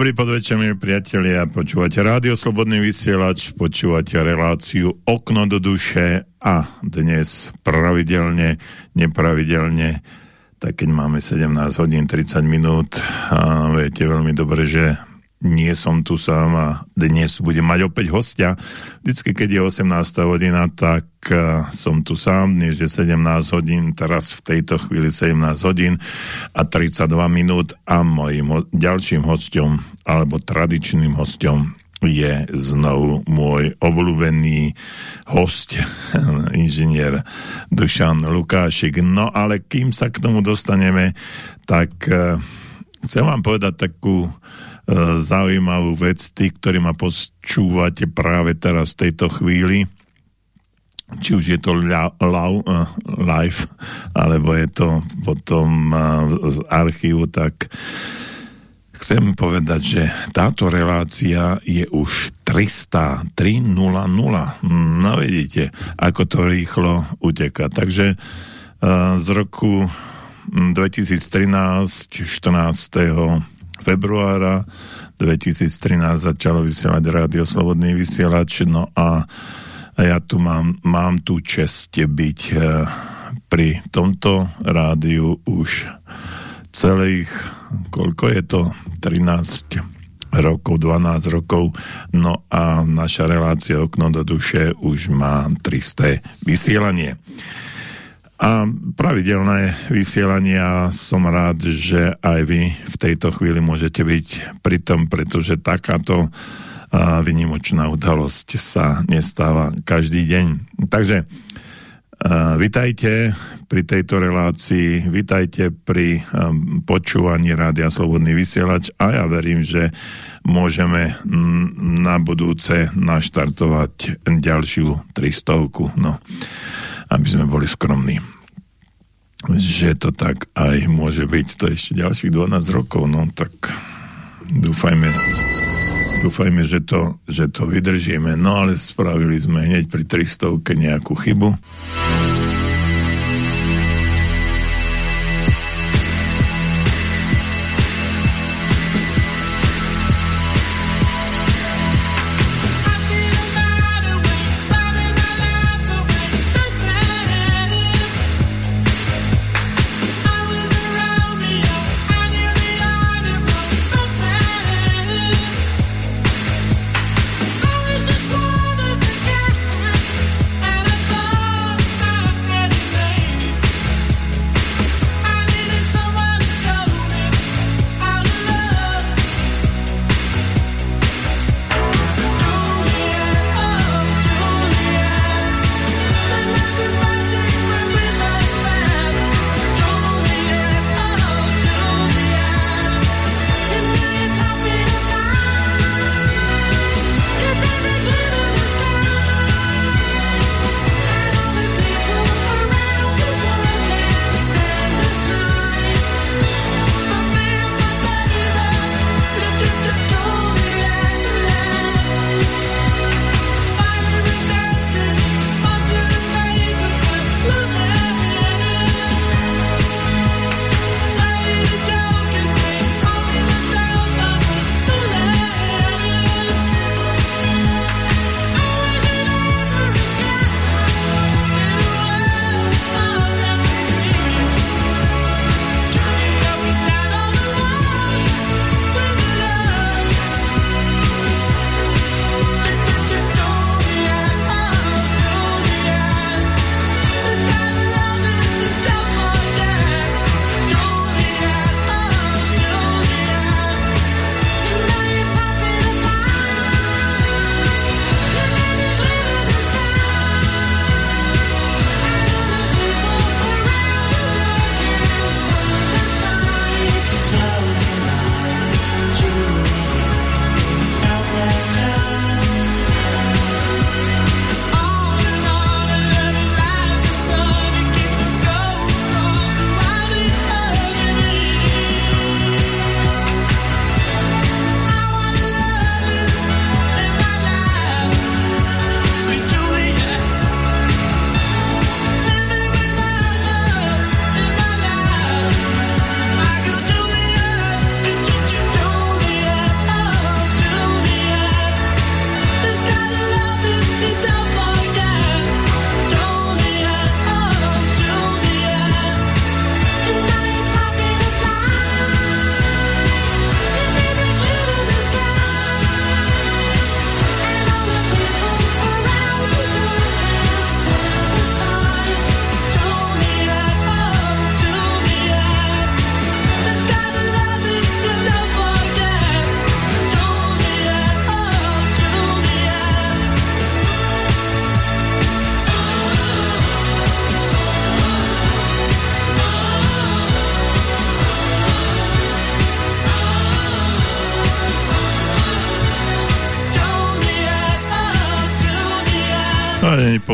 Dobrý podvečer, milí priatelia. Počúvate Rádio Slobodný vysielač, počúvate reláciu Okno do duše a dnes pravidelne, nepravidelne, tak keď máme 17 hodín 30 minút, a viete veľmi dobre, že nie som tu sám a dnes budem mať opäť hostia. Vždycky, keď je 18. hodina, tak uh, som tu sám. Dnes je 17 hodín, teraz v tejto chvíli 17 hodín a 32 minút a mojim ďalším hostom, alebo tradičným hostom je znovu môj obľúbený host, inžinier Dušan Lukášik. No ale kým sa k tomu dostaneme, tak uh, chcem vám povedať takú E, zaujímavú vec, tí, ktorí ma počúvate práve teraz v tejto chvíli, či už je to uh, live, alebo je to potom uh, z archívu, tak chcem povedať, že táto relácia je už 300, 300. No vidíte, ako to rýchlo uteka. Takže z roku 2013, 14 februára 2013 začalo vysielať rádio Slobodný vysielač, no a ja tu mám, mám tu čest byť eh, pri tomto rádiu už celých, koľko je to? 13 rokov, 12 rokov. No a naša relácia Okno do duše už má 300 vysielanie a pravidelné vysielania. Som rád, že aj vy v tejto chvíli môžete byť pri tom, pretože takáto vynimočná udalosť sa nestáva každý deň. Takže vitajte pri tejto relácii, vitajte pri počúvaní Rádia Slobodný vysielač a ja verím, že môžeme na budúce naštartovať ďalšiu 300. No aby sme boli skromní. Že to tak aj môže byť, to ešte ďalších 12 rokov, no tak dúfajme, dúfajme, že to, že to vydržíme. No ale spravili sme hneď pri 300 nejakú chybu.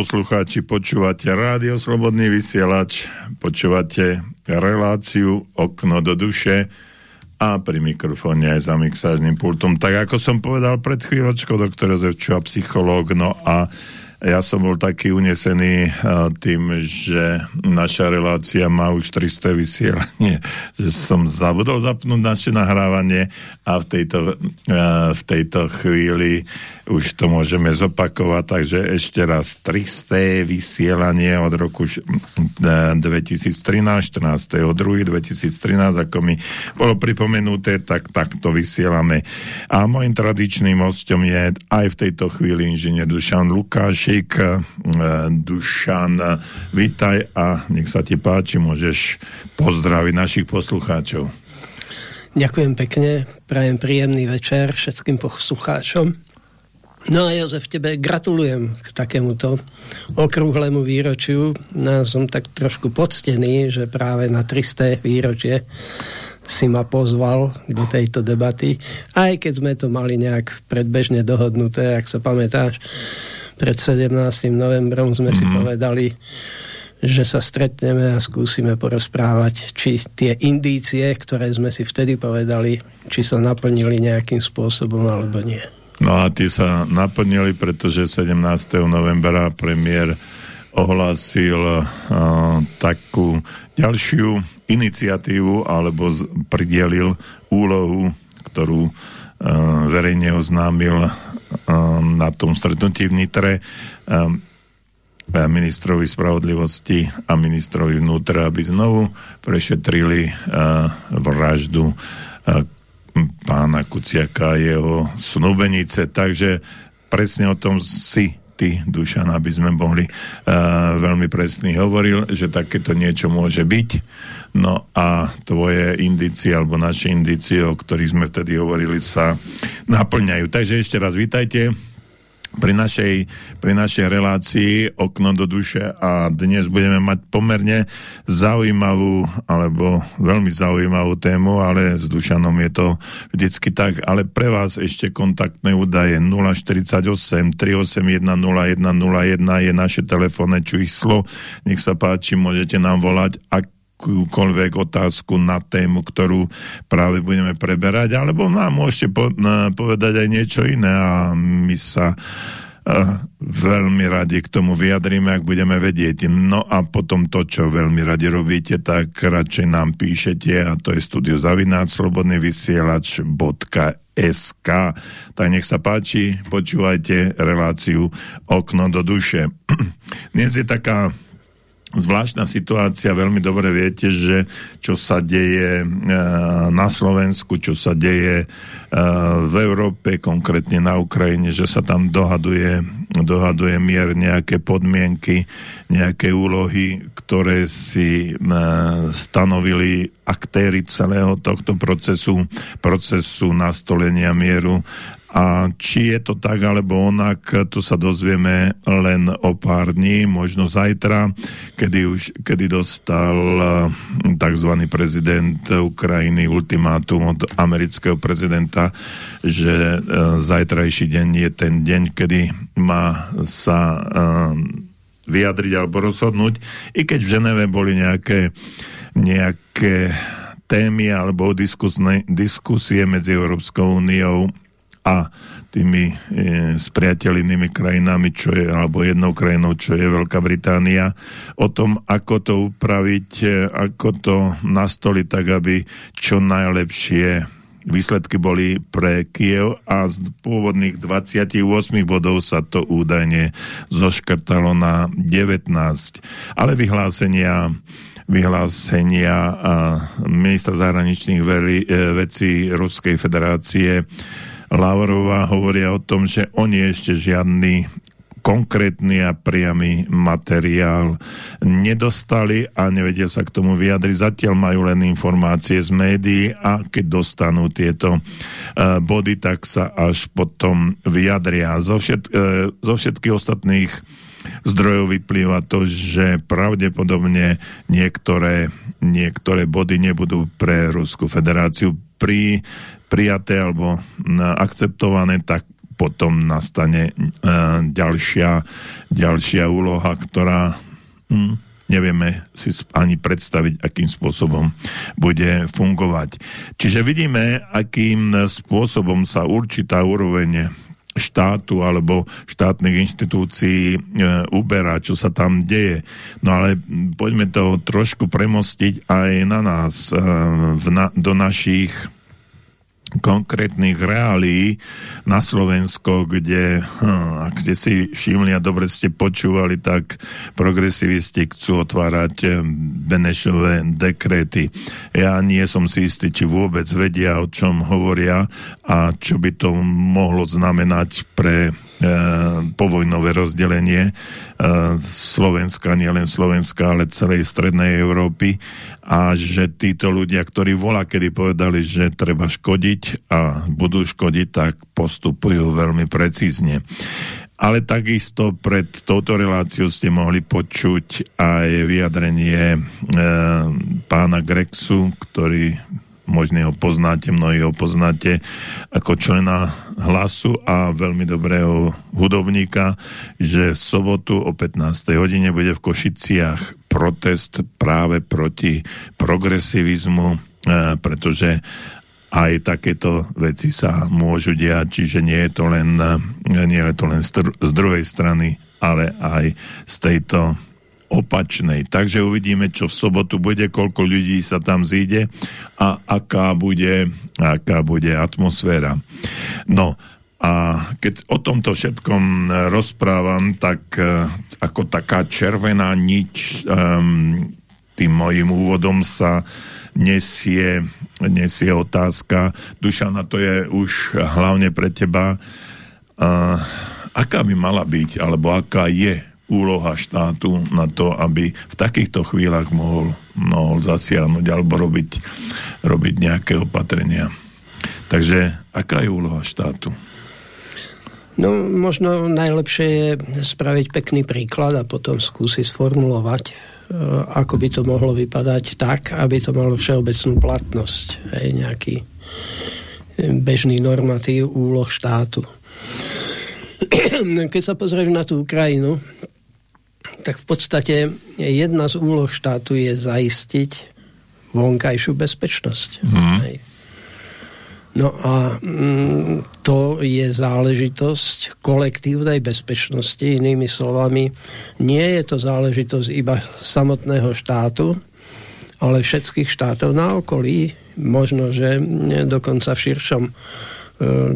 Poslucháči, počúvate rádio Slobodný vysielač, počúvate reláciu Okno do duše a pri mikrofóne aj za mixážnym pultom. Tak ako som povedal pred chvíľočkou, doktor Jozef Čuha, psychológ, no a ja som bol taký unesený tým, že naša relácia má už 300 vysielanie, že som zabudol zapnúť naše nahrávanie a v tejto, v tejto chvíli už to môžeme zopakovať, takže ešte raz 300 vysielanie od roku 2013, 14. 2. 2013, ako mi bolo pripomenuté, tak takto vysielame. A môjim tradičným hostom je aj v tejto chvíli inžinier Dušan Lukášik. E, Dušan, vítaj a nech sa ti páči, môžeš pozdraviť našich poslucháčov. Ďakujem pekne, prajem príjemný večer všetkým poslucháčom. No a Jozef, tebe gratulujem k takémuto okrúhlemu výročiu. No, som tak trošku poctený, že práve na 300 výročie si ma pozval do tejto debaty. Aj keď sme to mali nejak predbežne dohodnuté, ak sa pamätáš, pred 17. novembrom sme mm-hmm. si mhm. povedali, že sa stretneme a skúsime porozprávať, či tie indície, ktoré sme si vtedy povedali, či sa naplnili nejakým spôsobom alebo nie. No a tí sa naplnili, pretože 17. novembra premiér ohlásil uh, takú ďalšiu iniciatívu alebo pridelil úlohu, ktorú uh, verejne oznámil uh, na tom stretnutí v Nitre uh, ministrovi spravodlivosti a ministrovi vnútra, aby znovu prešetrili uh, vraždu uh, pána Kuciaka a jeho snúbenice. Takže presne o tom si ty, Dušan, aby sme mohli veľmi presný hovoril, že takéto niečo môže byť. No a tvoje indície, alebo naše indície, o ktorých sme vtedy hovorili, sa naplňajú. Takže ešte raz vítajte pri našej, pri našej relácii Okno do duše a dnes budeme mať pomerne zaujímavú alebo veľmi zaujímavú tému, ale s Dušanom je to vždycky tak, ale pre vás ešte kontaktné údaje 048 381 0101 je naše telefónne číslo, nech sa páči, môžete nám volať, ak akúkoľvek otázku na tému, ktorú práve budeme preberať, alebo nám môžete povedať aj niečo iné a my sa uh, veľmi radi k tomu vyjadríme, ak budeme vedieť. No a potom to, čo veľmi radi robíte, tak radšej nám píšete a to je studio zavináč slobodný vysielač SK. Tak nech sa páči, počúvajte reláciu Okno do duše. Dnes je taká zvláštna situácia, veľmi dobre viete, že čo sa deje e, na Slovensku, čo sa deje e, v Európe, konkrétne na Ukrajine, že sa tam dohaduje, dohaduje mier nejaké podmienky, nejaké úlohy, ktoré si e, stanovili aktéry celého tohto procesu, procesu nastolenia mieru a či je to tak alebo onak, to sa dozvieme len o pár dní, možno zajtra, kedy, už, kedy dostal eh, tzv. prezident Ukrajiny ultimátum od amerického prezidenta, že eh, zajtrajší deň je ten deň, kedy má sa eh, vyjadriť alebo rozhodnúť, i keď v Ženeve boli nejaké, nejaké témy alebo diskusie medzi Európskou úniou a tými e, spriateľnými krajinami, čo je, alebo jednou krajinou, čo je Veľká Británia, o tom, ako to upraviť, e, ako to nastoliť tak, aby čo najlepšie výsledky boli pre Kiev a z pôvodných 28 bodov sa to údajne zoškrtalo na 19. Ale vyhlásenia vyhlásenia ministra zahraničných e, vecí Ruskej federácie Lavrová hovoria o tom, že oni ešte žiadny konkrétny a priamy materiál nedostali a nevedia sa k tomu vyjadriť. Zatiaľ majú len informácie z médií a keď dostanú tieto uh, body, tak sa až potom vyjadria. Zo, všet, uh, zo všetkých ostatných zdrojov vyplýva to, že pravdepodobne niektoré, niektoré body nebudú pre Rusku federáciu pri prijaté alebo akceptované, tak potom nastane uh, ďalšia, ďalšia úloha, ktorá nevieme si ani predstaviť, akým spôsobom bude fungovať. Čiže vidíme, akým spôsobom sa určitá úroveň štátu alebo štátnych inštitúcií e, uberá, čo sa tam deje. No ale poďme to trošku premostiť aj na nás, e, v na, do našich konkrétnych reálí na Slovensko, kde, hm, ak ste si všimli a dobre ste počúvali, tak progresivisti chcú otvárať hm, Benešové dekréty. Ja nie som si istý, či vôbec vedia, o čom hovoria a čo by to mohlo znamenať pre povojnové rozdelenie e, Slovenska, nielen Slovenska, ale celej strednej Európy a že títo ľudia, ktorí volá, kedy povedali, že treba škodiť a budú škodiť, tak postupujú veľmi precízne. Ale takisto pred touto reláciou ste mohli počuť aj vyjadrenie e, pána Grexu, ktorý možno ho poznáte, mnohí ho poznáte ako člena hlasu a veľmi dobrého hudobníka, že v sobotu o 15. hodine bude v Košiciach protest práve proti progresivizmu, e, pretože aj takéto veci sa môžu diať, čiže nie je to len, e, nie je to len z druhej strany, ale aj z tejto opačnej. Takže uvidíme, čo v sobotu bude, koľko ľudí sa tam zíde a aká bude, aká bude atmosféra. No a keď o tomto všetkom rozprávam, tak uh, ako taká červená nič um, tým mojim úvodom sa nesie, nesie otázka. Duša, na to je už hlavne pre teba. Uh, aká by mala byť, alebo aká je úloha štátu na to, aby v takýchto chvíľach mohol, mohol zasiahnuť alebo robiť, robiť nejaké opatrenia. Takže aká je úloha štátu? No, možno najlepšie je spraviť pekný príklad a potom skúsiť sformulovať, e, ako by to mohlo vypadať tak, aby to malo všeobecnú platnosť. Hej, nejaký bežný normatív úloh štátu. Keď sa pozrieš na tú Ukrajinu, tak v podstate jedna z úloh štátu je zaistiť vonkajšiu bezpečnosť. Mm. Hej. No a mm, to je záležitosť kolektívnej bezpečnosti, inými slovami, nie je to záležitosť iba samotného štátu, ale všetkých štátov na okolí, možno, že dokonca v širšom e,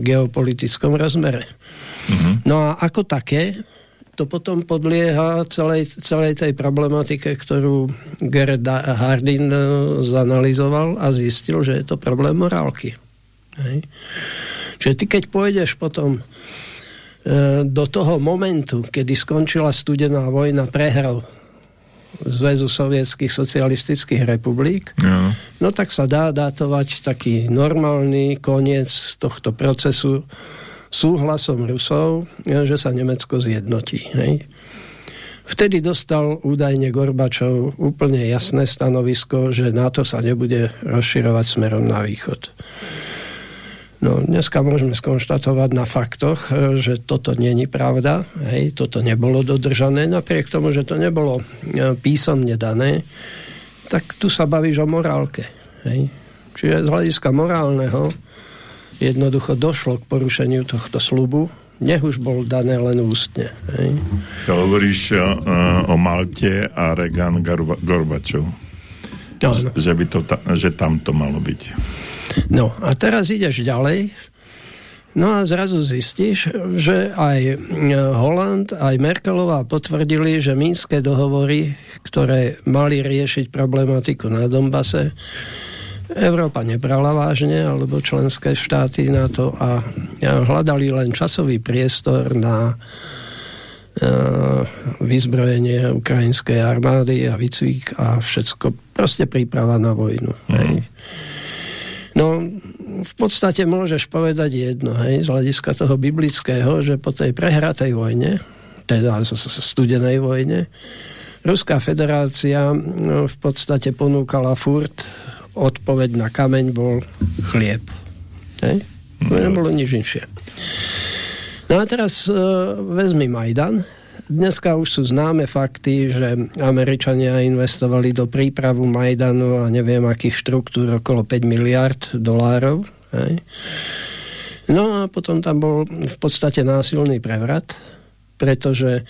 geopolitickom rozmere. Mm-hmm. No a ako také, to potom podlieha celej, celej tej problematike, ktorú Gerard Hardin e, zanalizoval a zistil, že je to problém morálky. Hej. Čiže ty keď pôjdeš potom e, do toho momentu, kedy skončila studená vojna prehrou Zväzu sovietských socialistických republik, no. no tak sa dá dátovať taký normálny koniec tohto procesu súhlasom Rusov, že sa Nemecko zjednotí. Hej. Vtedy dostal údajne Gorbačov úplne jasné stanovisko, že NATO sa nebude rozširovať smerom na východ. No, dneska môžeme skonštatovať na faktoch, že toto není pravda, hej, toto nebolo dodržané, napriek tomu, že to nebolo e, písomne dané, tak tu sa bavíš o morálke. Hej. Čiže z hľadiska morálneho jednoducho došlo k porušeniu tohto slubu, nech už bol dané len ústne. Hej. To hovoríš o, o Malte a Regan Gorbačov. No, no. Že, by to ta, že tam to malo byť. No a teraz ideš ďalej No a zrazu zistíš, že aj Holland, aj Merkelová potvrdili, že mínske dohovory, ktoré mali riešiť problematiku na Dombase, Európa nebrala vážne, alebo členské štáty na to a hľadali len časový priestor na e, vyzbrojenie ukrajinskej armády a výcvik a všetko, proste príprava na vojnu. Mm. Hej. No, v podstate môžeš povedať jedno, hej, z hľadiska toho biblického, že po tej prehratej vojne, teda studenej vojne, Ruská federácia no, v podstate ponúkala furt odpoveď na kameň bol chlieb. Hej? To nebolo nič inšie. No a teraz uh, vezmi Majdan. Dneska už sú známe fakty, že Američania investovali do prípravu Majdanu a neviem akých štruktúr okolo 5 miliard dolárov. Hej. No a potom tam bol v podstate násilný prevrat, pretože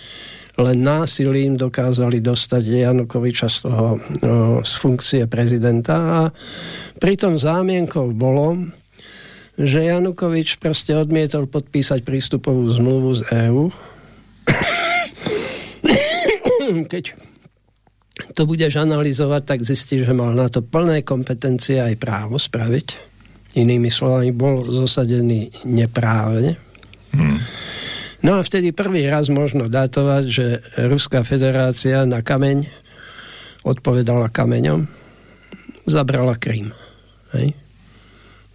len násilím dokázali dostať Janukoviča z, toho, no, z funkcie prezidenta a pritom zámienkou bolo, že Janukovič proste odmietol podpísať prístupovú zmluvu z EÚ. Keď to budeš analyzovať, tak zistíš, že mal na to plné kompetencie aj právo spraviť. Inými slovami, bol zosadený neprávne. Hmm. No a vtedy prvý raz možno datovať, že Ruská federácia na kameň odpovedala kameňom, zabrala Krym.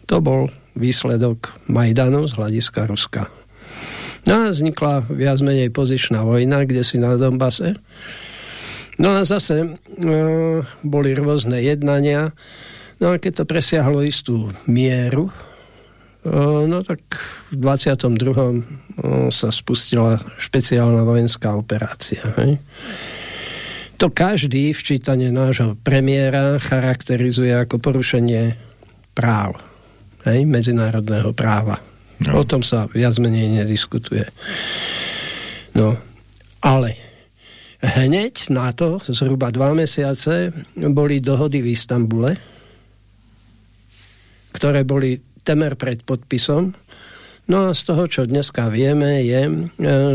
To bol výsledok Majdanu z hľadiska Ruska. No a vznikla viac menej pozičná vojna, kde si na Donbase. No a zase e, boli rôzne jednania, No a keď to presiahlo istú mieru, no tak v 22. sa spustila špeciálna vojenská operácia. Hej? To každý v čítane nášho premiéra charakterizuje ako porušenie práv, hej? medzinárodného práva. No. O tom sa viac menej nediskutuje. No, ale hneď na to, zhruba dva mesiace, boli dohody v Istambule, ktoré boli temer pred podpisom. No a z toho, čo dneska vieme, je, e,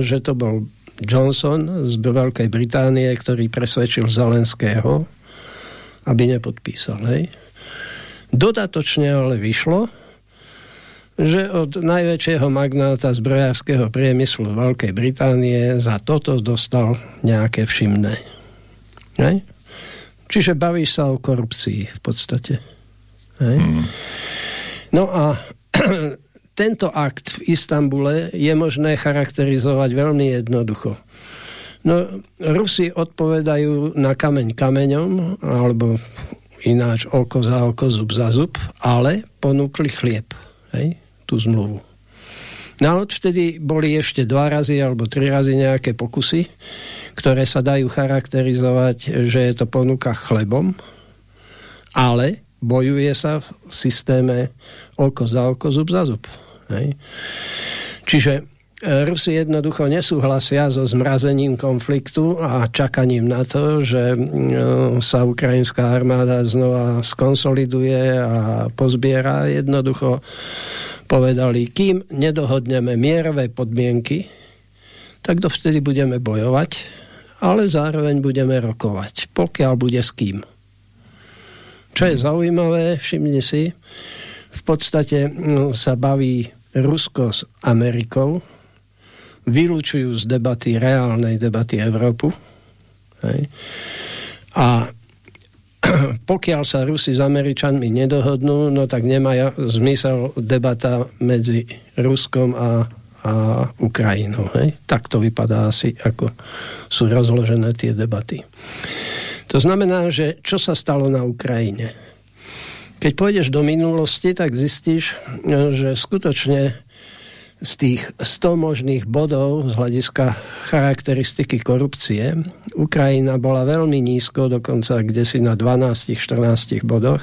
že to bol Johnson z Veľkej Británie, ktorý presvedčil Zelenského, aby nepodpísal. Hej. Dodatočne ale vyšlo, že od najväčšieho magnáta zbrojárskeho priemyslu Veľkej Británie za toto dostal nejaké všimné. Hej? Čiže bavíš sa o korupcii v podstate. Hej? Hmm. No a tento akt v Istambule je možné charakterizovať veľmi jednoducho. No, Rusi odpovedajú na kameň kameňom, alebo ináč oko za oko, zub za zub, ale ponúkli chlieb, hej, tú zmluvu. No a odvtedy boli ešte dva razy alebo tri razy nejaké pokusy, ktoré sa dajú charakterizovať, že je to ponuka chlebom, ale bojuje sa v systéme oko za oko, zub za zub. Hej. Čiže e, Rusi jednoducho nesúhlasia so zmrazením konfliktu a čakaním na to, že e, sa ukrajinská armáda znova skonsoliduje a pozbiera. Jednoducho povedali, kým nedohodneme mierové podmienky, tak dovtedy budeme bojovať, ale zároveň budeme rokovať, pokiaľ bude s kým. Čo je zaujímavé, všimni si, v podstate sa baví Rusko s Amerikou, vylúčujú z debaty, reálnej debaty Európu. Hej. A pokiaľ sa Rusi s Američanmi nedohodnú, no tak nemá zmysel debata medzi Ruskom a, a Ukrajinou. Hej? Tak to vypadá asi, ako sú rozložené tie debaty. To znamená, že čo sa stalo na Ukrajine? Keď pôjdeš do minulosti, tak zistíš, že skutočne z tých 100 možných bodov z hľadiska charakteristiky korupcie Ukrajina bola veľmi nízko, dokonca kde si na 12-14 bodoch.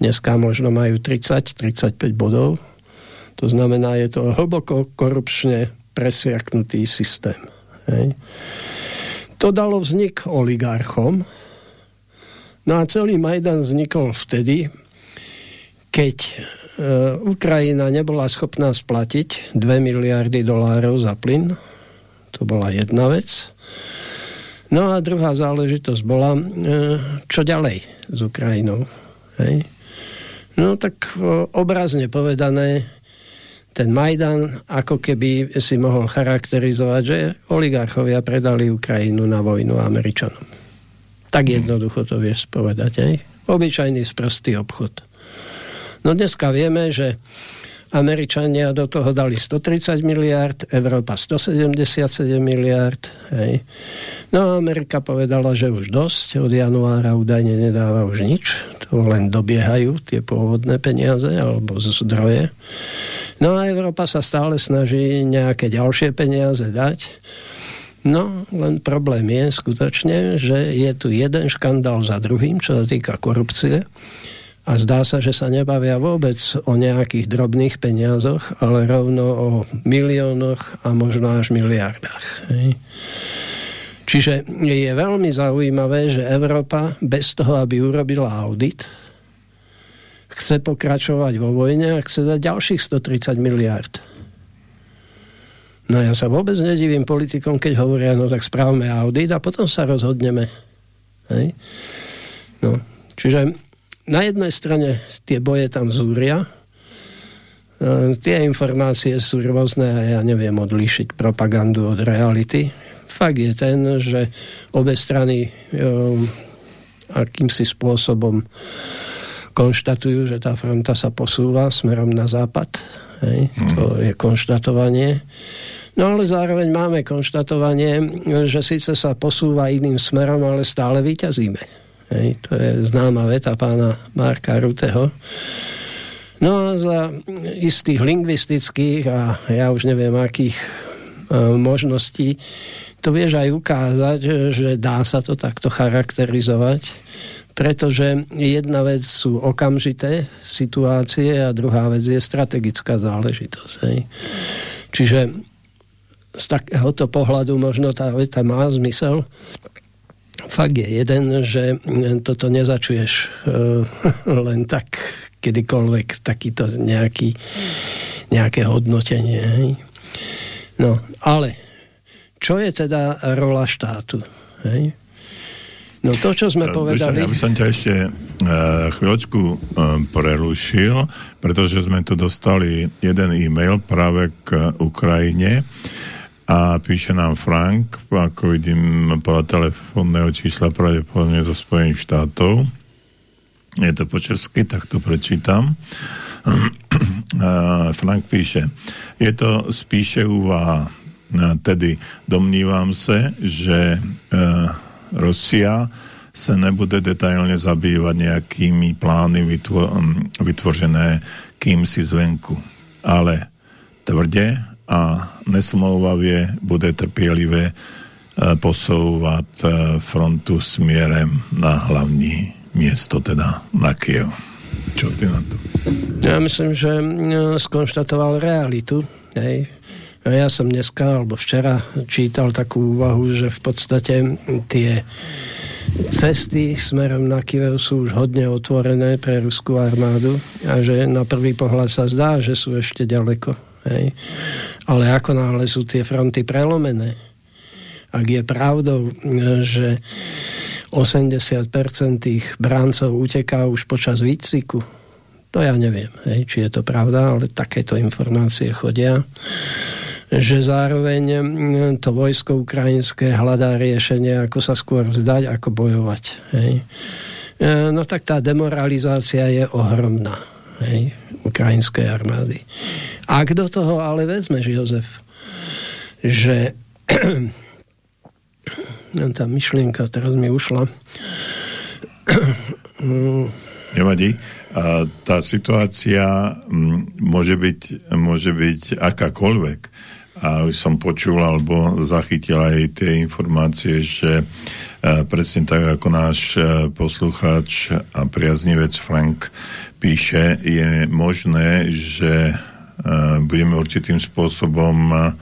Dneska možno majú 30-35 bodov. To znamená, je to hlboko korupčne presiaknutý systém. Hej. To dalo vznik oligarchom. No a celý Majdan vznikol vtedy, keď e, Ukrajina nebola schopná splatiť 2 miliardy dolárov za plyn. To bola jedna vec. No a druhá záležitosť bola, e, čo ďalej s Ukrajinou. Hej? No tak e, obrazne povedané, ten Majdan ako keby si mohol charakterizovať, že oligarchovia predali Ukrajinu na vojnu Američanom. Tak jednoducho to vieš povedať. Aj? Obyčajný sprostý obchod. No dneska vieme, že Američania do toho dali 130 miliard, Európa 177 miliard. Hej. No a Amerika povedala, že už dosť, od januára údajne nedáva už nič, to len dobiehajú tie pôvodné peniaze alebo zdroje. No a Európa sa stále snaží nejaké ďalšie peniaze dať. No, len problém je skutočne, že je tu jeden škandál za druhým, čo sa týka korupcie. A zdá sa, že sa nebavia vôbec o nejakých drobných peniazoch, ale rovno o miliónoch a možno až miliardách. Čiže je veľmi zaujímavé, že Európa bez toho, aby urobila audit, chce pokračovať vo vojne a chce dať ďalších 130 miliard. No ja sa vôbec nedivím politikom, keď hovoria, no tak správame audit a potom sa rozhodneme. Hej? No, čiže na jednej strane tie boje tam zúria, e, tie informácie sú rôzne a ja neviem odlíšiť propagandu od reality. Fakt je ten, že obe strany um, akýmsi spôsobom konštatujú, že tá fronta sa posúva smerom na západ. Hej? Mm. To je konštatovanie. No ale zároveň máme konštatovanie, že síce sa posúva iným smerom, ale stále vyťazíme. Hej, to je známa veta pána Marka Ruteho. No a za istých lingvistických a ja už neviem akých e, možností to vieš aj ukázať, že dá sa to takto charakterizovať, pretože jedna vec sú okamžité situácie a druhá vec je strategická záležitosť. Hej. Čiže z takéhoto pohľadu možno tá veta má zmysel, fakt je jeden, že toto nezačuješ uh, len tak kedykoľvek takýto nejaký, nejaké hodnotenie. Hej? No, ale čo je teda rola štátu? Hej? No to, čo sme povedali... Ja by som ťa ešte uh, chvíľočku uh, prerušil, pretože sme tu dostali jeden e-mail práve k Ukrajine a píše nám Frank, ako vidím podľa telefónneho čísla pravdepodobne zo Spojených štátov. Je to po česky, tak to prečítam. Frank píše, je to spíše úvaha, tedy domnívam se, že Rusia se nebude detailně zabývat nejakými plány vytvo vytvořené kýmsi zvenku, ale tvrdě a nesmlouvavě bude trpělivě eh, posouvat eh, frontu směrem na hlavní město, teda na Kiev. Čo ty na to? Ja myslím, že eh, skonštatoval realitu. Hej. Ja som dneska alebo včera čítal takú úvahu, že v podstate tie cesty smerom na Kiev sú už hodne otvorené pre ruskú armádu a že na prvý pohľad sa zdá, že sú ešte ďaleko. Hej. Ale ako náhle sú tie fronty prelomené, ak je pravdou, že 80% tých bráncov uteká už počas výcviku, to ja neviem, hej, či je to pravda, ale takéto informácie chodia že zároveň to vojsko ukrajinské hľadá riešenie, ako sa skôr vzdať, ako bojovať. Hej. E, no tak tá demoralizácia je ohromná hej, ukrajinskej armády. Ak do toho ale vezmeš, Jozef, že tá myšlienka teraz mi ušla. Nevadí. A tá situácia môže byť, môže byť akákoľvek. A už som počul alebo zachytil aj tie informácie, že presne tak ako náš poslucháč a priaznivec Frank píše, je možné, že budeme určitým spôsobom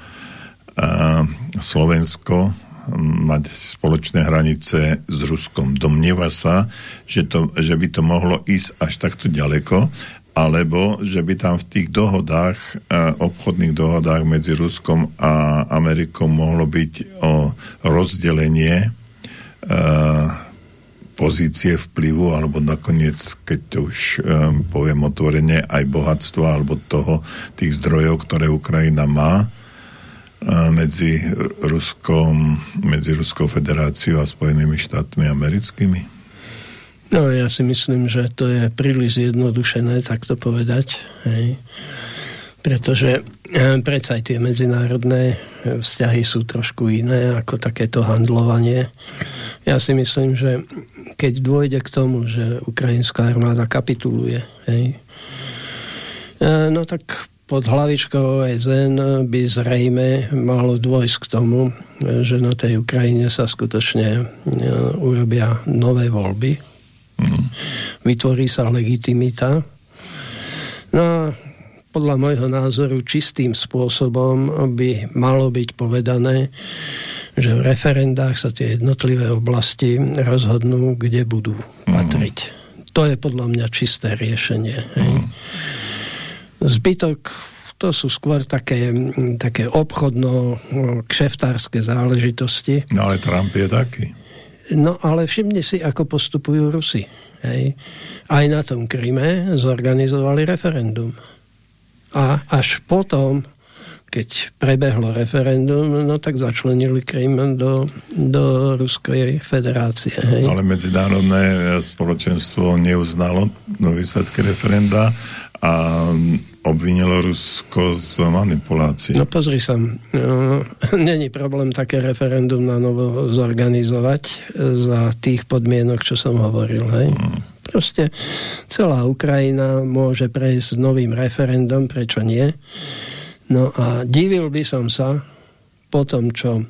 Slovensko mať spoločné hranice s Ruskom. Domnieva sa, že, to, že by to mohlo ísť až takto ďaleko, alebo že by tam v tých dohodách, obchodných dohodách medzi Ruskom a Amerikou mohlo byť o rozdelenie pozície vplyvu, alebo nakoniec, keď to už um, poviem otvorene, aj bohatstva, alebo toho, tých zdrojov, ktoré Ukrajina má medzi Ruskom, medzi Ruskou federáciou a Spojenými štátmi americkými? No, ja si myslím, že to je príliš zjednodušené, tak to povedať. Hej. Pretože um, predsa aj tie medzinárodné vzťahy sú trošku iné ako takéto handlovanie. Ja si myslím, že keď dôjde k tomu, že ukrajinská armáda kapituluje, hej, e, no tak pod hlavičkou OSN by zrejme malo dôjsť k tomu, že na tej Ukrajine sa skutočne urobia nové voľby. Mm. Vytvorí sa legitimita. No a podľa môjho názoru čistým spôsobom by malo byť povedané, že v referendách sa tie jednotlivé oblasti rozhodnú, kde budú mhm. patriť. Mm. To je podľa mňa čisté riešenie. Hej. Mm. Zbytok to sú skôr také, také obchodno-kšeftárske záležitosti. No ale Trump je taký. No ale všimni si, ako postupujú Rusi. Hej. Aj na tom Kryme zorganizovali referendum. A až potom, keď prebehlo referendum, no tak začlenili Krym do, do Ruskej federácie. Hej. Ale medzinárodné spoločenstvo neuznalo výsledky referenda a obvinilo Rusko z manipulácií. No pozri sa, no, není problém také referendum na novo zorganizovať za tých podmienok, čo som hovoril. Hej? Hmm. Proste celá Ukrajina môže prejsť s novým referendum, prečo nie? No a divil by som sa po tom, čo uh,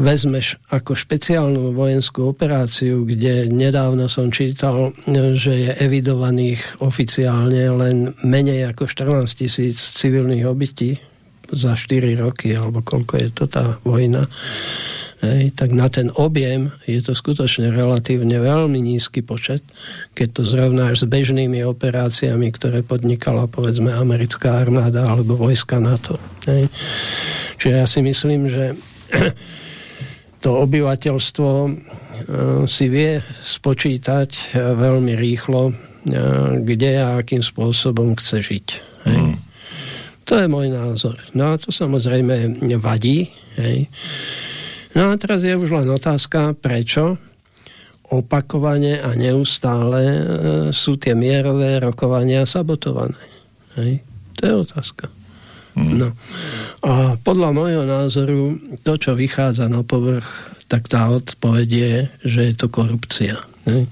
vezmeš ako špeciálnu vojenskú operáciu, kde nedávno som čítal, že je evidovaných oficiálne len menej ako 14 tisíc civilných obytí za 4 roky, alebo koľko je to tá vojna, hej, tak na ten objem je to skutočne relatívne veľmi nízky počet, keď to zrovnáš s bežnými operáciami, ktoré podnikala povedzme americká armáda alebo vojska NATO. Hej. Čiže ja si myslím, že to obyvateľstvo e, si vie spočítať e, veľmi rýchlo, e, kde a akým spôsobom chce žiť. Hej. Mm. To je môj názor. No a to samozrejme vadí. Hej. No a teraz je už len otázka, prečo opakovane a neustále sú tie mierové rokovania sabotované. Hej. To je otázka. Mm. No. A podľa môjho názoru to, čo vychádza na povrch, tak tá odpoveď je, že je to korupcia. Ne?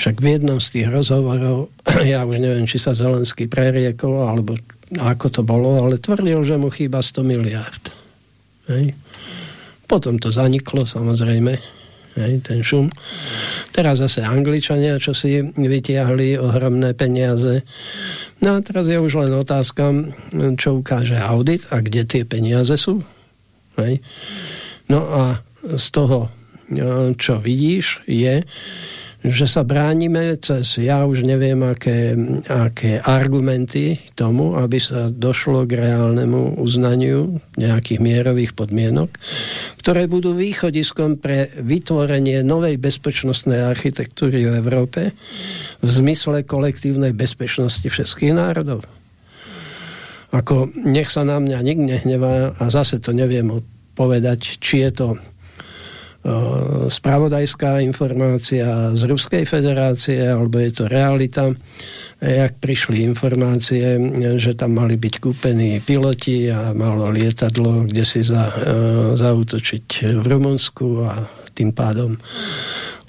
Však v jednom z tých rozhovorov, ja už neviem, či sa Zelenský preriekol, alebo ako to bolo, ale tvrdil, že mu chýba 100 miliárd. Hej. Potom to zaniklo, samozrejme, hej, ten šum. Teraz zase Angličania, čo si vytiahli ohromné peniaze No a teraz je už len otázka, čo ukáže audit a kde tie peniaze sú. No a z toho, čo vidíš, je, že sa bránime cez, ja už neviem, aké, aké argumenty tomu, aby sa došlo k reálnemu uznaniu nejakých mierových podmienok, ktoré budú východiskom pre vytvorenie novej bezpečnostnej architektúry v Európe v zmysle kolektívnej bezpečnosti všetkých národov. Ako nech sa na mňa nikto nehnevá a zase to neviem povedať, či je to spravodajská informácia z Ruskej federácie, alebo je to realita. Jak prišli informácie, že tam mali byť kúpení piloti a malo lietadlo, kde si za, zautočiť v Rumunsku a tým pádom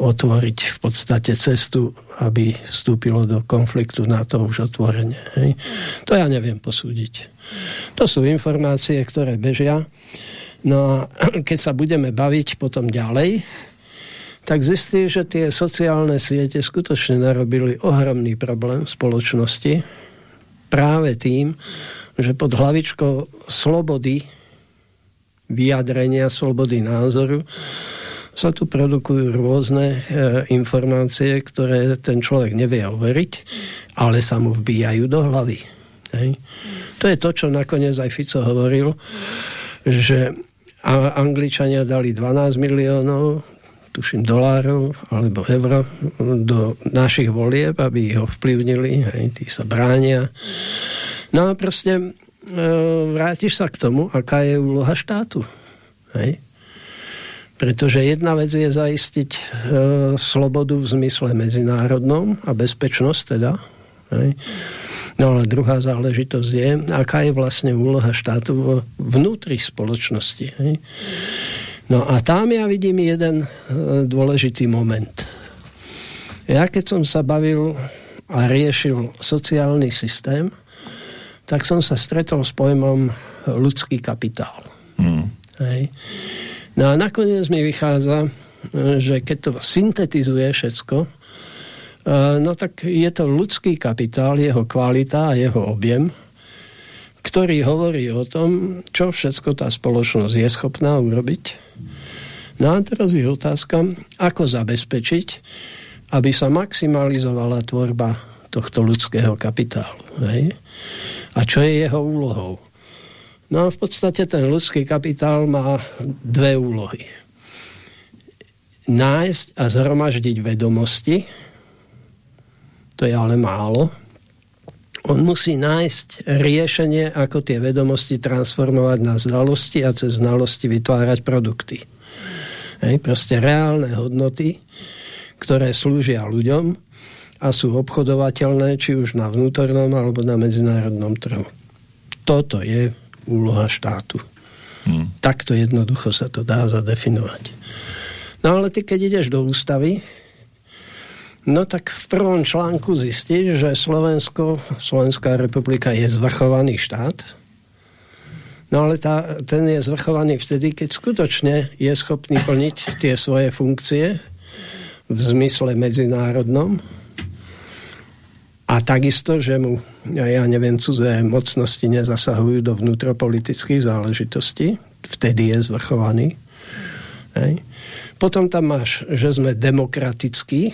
otvoriť v podstate cestu, aby vstúpilo do konfliktu na to už otvorenie. Hej. To ja neviem posúdiť. To sú informácie, ktoré bežia. No a keď sa budeme baviť potom ďalej, tak zistí, že tie sociálne siete skutočne narobili ohromný problém v spoločnosti práve tým, že pod hlavičkou slobody vyjadrenia, slobody názoru sa tu produkujú rôzne e, informácie, ktoré ten človek nevie overiť, ale sa mu vbíjajú do hlavy. Hej. To je to, čo nakoniec aj Fico hovoril, že a Angličania dali 12 miliónov, tuším dolárov alebo euro do našich volieb, aby ho vplyvnili, hej, tí sa bránia. No a proste e, vrátiš sa k tomu, aká je úloha štátu. Hej. Pretože jedna vec je zaistiť e, slobodu v zmysle medzinárodnom a bezpečnosť teda. Hej. No ale druhá záležitosť je, aká je vlastne úloha štátu vo vnútri spoločnosti. Hej? No a tam ja vidím jeden e, dôležitý moment. Ja keď som sa bavil a riešil sociálny systém, tak som sa stretol s pojmom ľudský kapitál. Mm. Hej. No a nakoniec mi vychádza, že keď to syntetizuje všetko, e, no tak je to ľudský kapitál, jeho kvalita a jeho objem, ktorý hovorí o tom, čo všetko tá spoločnosť je schopná urobiť. No a teraz je otázka, ako zabezpečiť, aby sa maximalizovala tvorba tohto ľudského kapitálu. Hej? A čo je jeho úlohou? No a v podstate ten ľudský kapitál má dve úlohy. Nájsť a zhromaždiť vedomosti, to je ale málo. On musí nájsť riešenie, ako tie vedomosti transformovať na znalosti a cez znalosti vytvárať produkty. Hej, proste reálne hodnoty, ktoré slúžia ľuďom a sú obchodovateľné či už na vnútornom alebo na medzinárodnom trhu. Toto je úloha štátu. Hmm. Takto jednoducho sa to dá zadefinovať. No ale ty, keď ideš do ústavy, no tak v prvom článku zistíš, že Slovensko, Slovenská republika je zvrchovaný štát, no ale tá, ten je zvrchovaný vtedy, keď skutočne je schopný plniť tie svoje funkcie v zmysle medzinárodnom, a takisto, že mu, ja neviem, cudzé mocnosti nezasahujú do vnútropolitických záležitostí, vtedy je zvrchovaný. Hej. Potom tam máš, že sme demokratickí,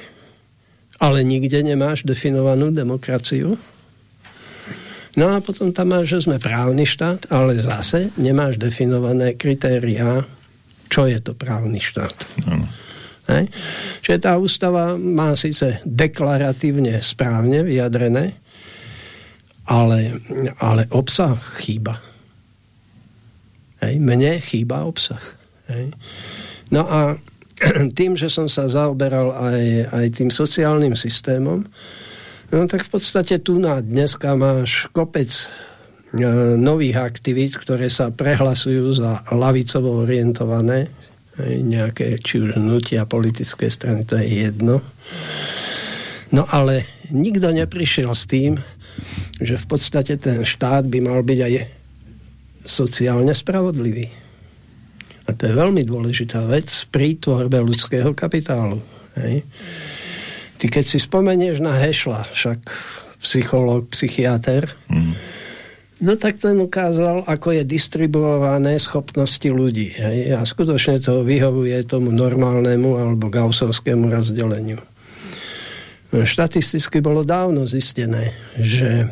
ale nikde nemáš definovanú demokraciu. No a potom tam máš, že sme právny štát, ale zase nemáš definované kritériá, čo je to právny štát. Ano. Hej? Čiže tá ústava má síce deklaratívne správne vyjadrené, ale, ale obsah chýba. Hej? Mne chýba obsah. Hej? No a tým, že som sa zaoberal aj, aj tým sociálnym systémom, no tak v podstate tu na dneska máš kopec e, nových aktivít, ktoré sa prehlasujú za lavicovo orientované, nejaké či už hnutia politické strany, to je jedno. No ale nikto neprišiel s tým, že v podstate ten štát by mal byť aj sociálne spravodlivý. A to je veľmi dôležitá vec pri tvorbe ľudského kapitálu. Hej. Ty keď si spomenieš na Hešla, však psychológ, psychiatr, mm No tak ten ukázal, ako je distribuované schopnosti ľudí. Hej? A skutočne to vyhovuje tomu normálnemu alebo gausovskému rozdeleniu. No, štatisticky bolo dávno zistené, že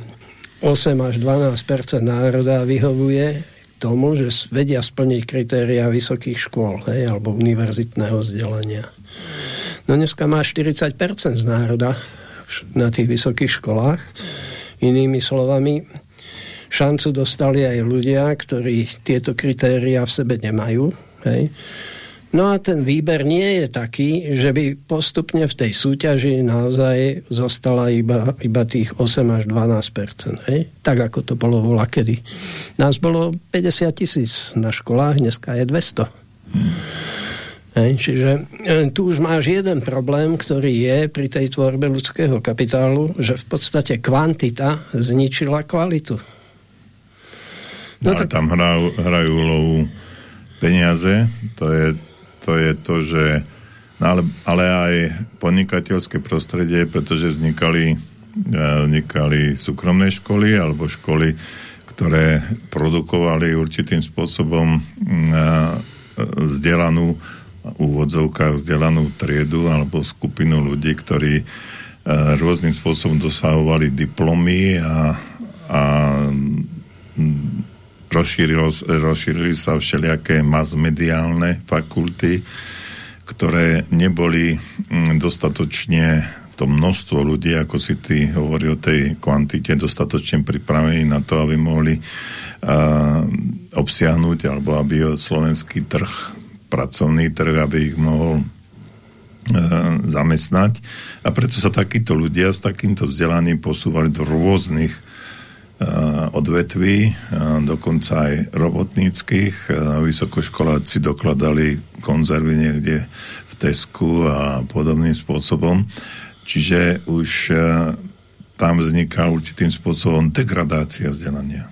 8 až 12% národa vyhovuje tomu, že vedia splniť kritéria vysokých škôl hej? alebo univerzitného vzdelania. No dneska má 40% z národa na tých vysokých školách. Inými slovami, šancu dostali aj ľudia, ktorí tieto kritéria v sebe nemajú. Hej. No a ten výber nie je taký, že by postupne v tej súťaži naozaj zostala iba, iba tých 8 až 12 hej? Tak ako to bolo voľa kedy. Nás bolo 50 tisíc na školách, dneska je 200. Hej, čiže e, tu už máš jeden problém, ktorý je pri tej tvorbe ľudského kapitálu, že v podstate kvantita zničila kvalitu. No, no tak... tam hrajú, hrajú úlohu peniaze, to je to, je to že no ale, ale aj podnikateľské prostredie, pretože vznikali, e, vznikali súkromné školy alebo školy, ktoré produkovali určitým spôsobom e, vzdelanú úvodzovkách vzdelanú triedu alebo skupinu ľudí, ktorí e, rôznym spôsobom dosahovali diplomy a, a rozšírili sa všelijaké masmediálne fakulty, ktoré neboli mm, dostatočne to množstvo ľudí, ako si ty hovorí o tej kvantite, dostatočne pripravení na to, aby mohli uh, obsiahnuť, alebo aby slovenský trh, pracovný trh, aby ich mohol uh, zamestnať. A preto sa takíto ľudia s takýmto vzdelaním posúvali do rôznych odvetví, eh, dokonca aj robotníckých. Eh, vysokoškoláci dokladali konzervy niekde v Tesku a podobným spôsobom. Čiže už tam vzniká určitým spôsobom degradácia vzdelania.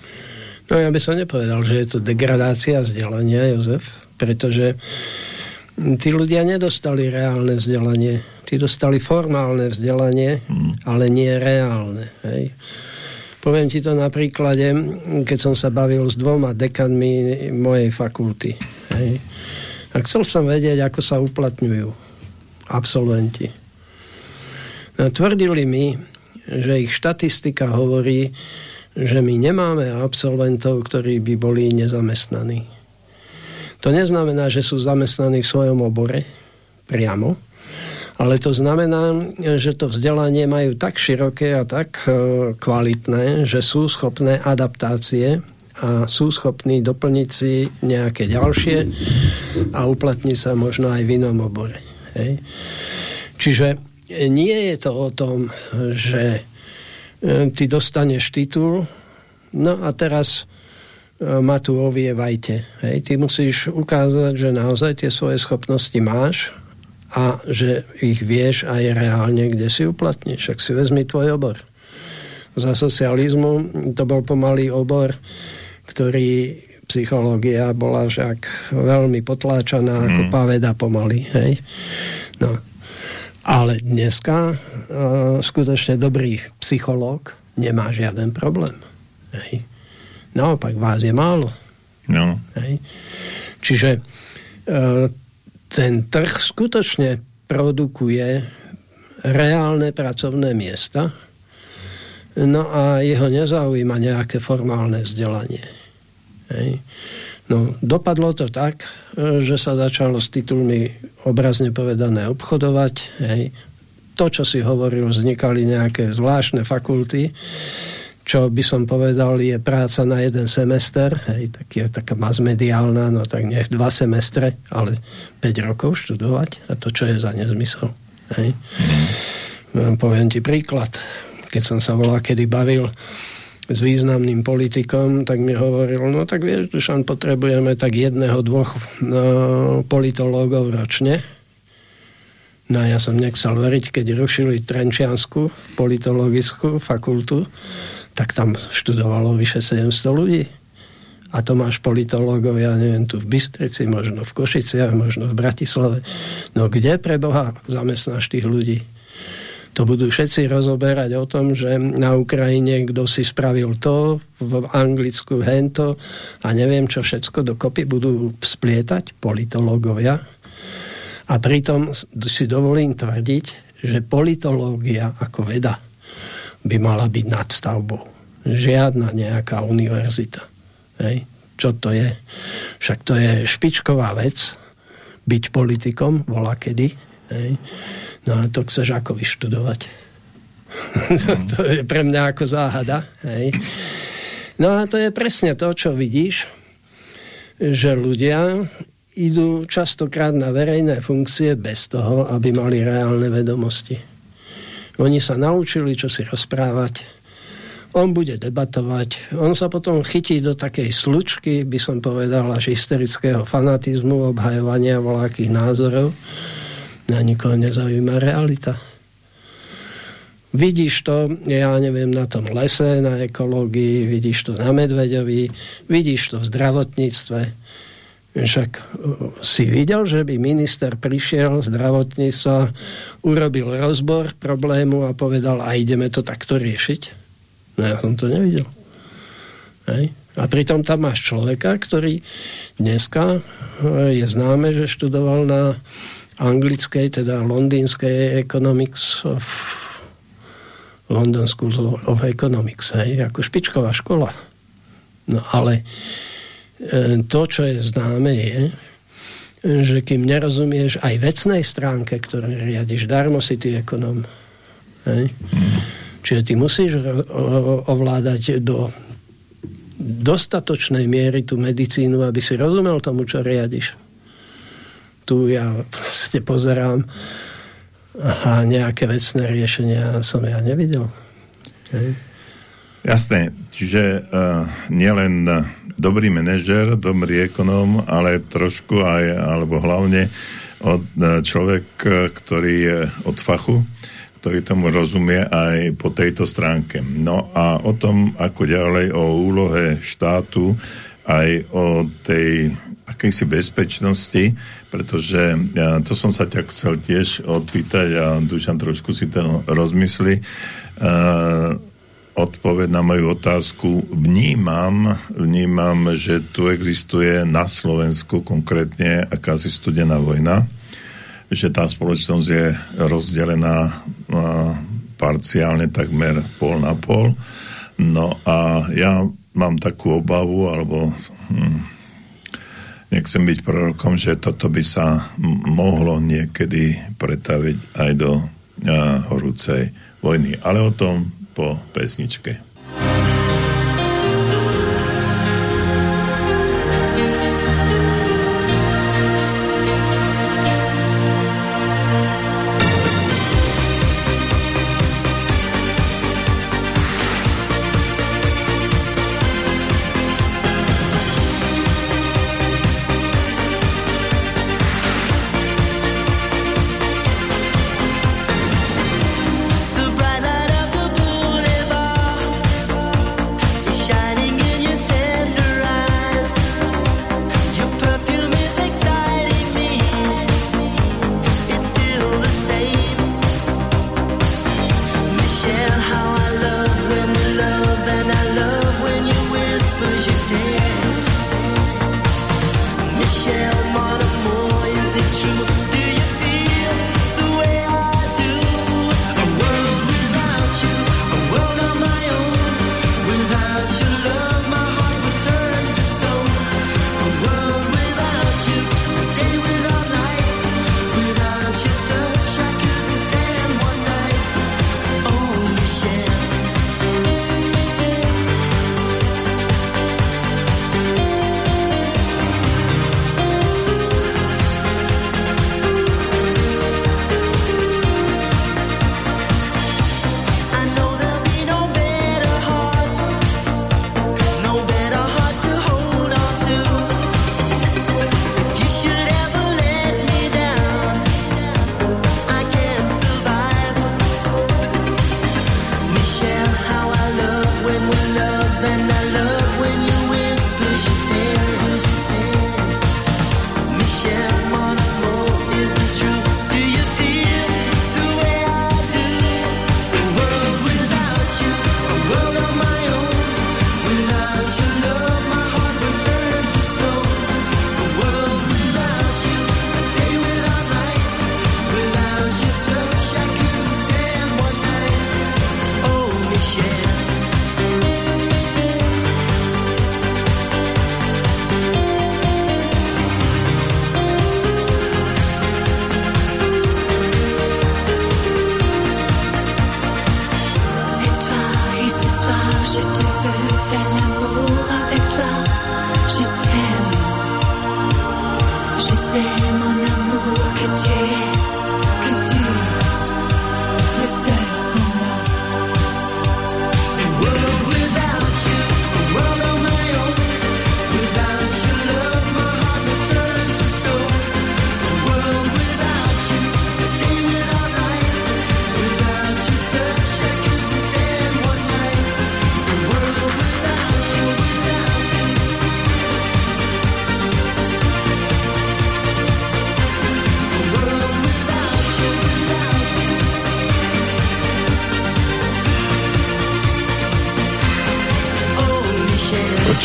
No ja by som nepovedal, že je to degradácia vzdelania, Jozef, pretože tí ľudia nedostali reálne vzdelanie. Tí dostali formálne vzdelanie, hmm. ale nie reálne. Hej. Poviem ti to na príklade, keď som sa bavil s dvoma dekanmi mojej fakulty. Hej. A chcel som vedieť, ako sa uplatňujú absolventi. No, tvrdili mi, že ich štatistika hovorí, že my nemáme absolventov, ktorí by boli nezamestnaní. To neznamená, že sú zamestnaní v svojom obore priamo, ale to znamená, že to vzdelanie majú tak široké a tak e, kvalitné, že sú schopné adaptácie a sú schopní doplniť si nejaké ďalšie a uplatniť sa možno aj v inom obore. Hej. Čiže nie je to o tom, že e, ty dostaneš titul, no a teraz e, ma tu ovievajte. Hej. Ty musíš ukázať, že naozaj tie svoje schopnosti máš a že ich vieš aj reálne, kde si uplatníš. Ak si vezmi tvoj obor. Za socializmu to bol pomalý obor, ktorý psychológia bola však veľmi potláčaná mm. ako mhm. paveda pomaly. Hej? No. Ale dneska uh, skutočne dobrý psychológ nemá žiaden problém. Hej? Naopak, vás je málo. No. Hej? Čiže uh, ten trh skutočne produkuje reálne pracovné miesta, no a jeho nezaujíma nejaké formálne vzdelanie. Hej. No, dopadlo to tak, že sa začalo s titulmi obrazne povedané obchodovať. Hej. To, čo si hovoril, vznikali nejaké zvláštne fakulty, čo by som povedal, je práca na jeden semester, hej, tak je taká masmediálna, no tak nech dva semestre, ale 5 rokov študovať a to, čo je za nezmysel. Hej. Mm. Poviem ti príklad. Keď som sa volá, kedy bavil s významným politikom, tak mi hovoril, no tak vieš, Dušan, potrebujeme tak jedného, dvoch no, politológov ročne. No ja som nechcel veriť, keď rušili Trenčiansku politologickú fakultu, tak tam študovalo vyše 700 ľudí. A to máš politológov, ja neviem, tu v Bystrici, možno v Košiciach, možno v Bratislave. No kde pre Boha zamestnáš tých ľudí? To budú všetci rozoberať o tom, že na Ukrajine kto si spravil to, v Anglicku hento a neviem čo všetko dokopy budú splietať politológovia. A pritom si dovolím tvrdiť, že politológia ako veda by mala byť nad stavbou. Žiadna nejaká univerzita. Hej. Čo to je? Však to je špičková vec, byť politikom, volá kedy. Hej. No a to chceš ako vyštudovať. to je pre mňa ako záhada. Hej. No a to je presne to, čo vidíš, že ľudia idú častokrát na verejné funkcie bez toho, aby mali reálne vedomosti. Oni sa naučili, čo si rozprávať. On bude debatovať. On sa potom chytí do takej slučky, by som povedal, až hysterického fanatizmu, obhajovania voľakých názorov. A nikoho nezaujíma realita. Vidíš to, ja neviem, na tom lese, na ekológii, vidíš to na medveďovi, vidíš to v zdravotníctve, však uh, si videl, že by minister prišiel zdravotníctva, urobil rozbor problému a povedal, a ideme to takto riešiť? No ja som to nevidel. Hej. A pritom tam máš človeka, ktorý dneska uh, je známe, že študoval na anglickej, teda londýnskej Economics of London School of Economics, hej, ako špičková škola. No ale E, to, čo je známe, je, že kým nerozumieš aj vecnej stránke, ktoré riadiš, darmo si ty ekonom. Hej? Čiže ty musíš ovládať do dostatočnej miery tú medicínu, aby si rozumel tomu, čo riadiš. Tu ja proste pozerám a nejaké vecné riešenia som ja nevidel. Hej? Jasné, čiže uh, nielen dobrý manažer, dobrý ekonóm, ale trošku aj, alebo hlavne od, e, človek, e, ktorý je od fachu, ktorý tomu rozumie aj po tejto stránke. No a o tom, ako ďalej, o úlohe štátu, aj o tej akejsi bezpečnosti, pretože ja, to som sa ťa chcel tiež odpýtať a Dušan trošku si to rozmyslí. Uh, odpoveď na moju otázku. Vnímam, vnímam, že tu existuje na Slovensku konkrétne akási studená vojna, že tá spoločnosť je rozdelená parciálne takmer pol na pol. No a ja mám takú obavu, alebo hm, nechcem byť prorokom, že toto by sa mohlo niekedy pretaviť aj do a, horúcej vojny. Ale o tom po pesničke.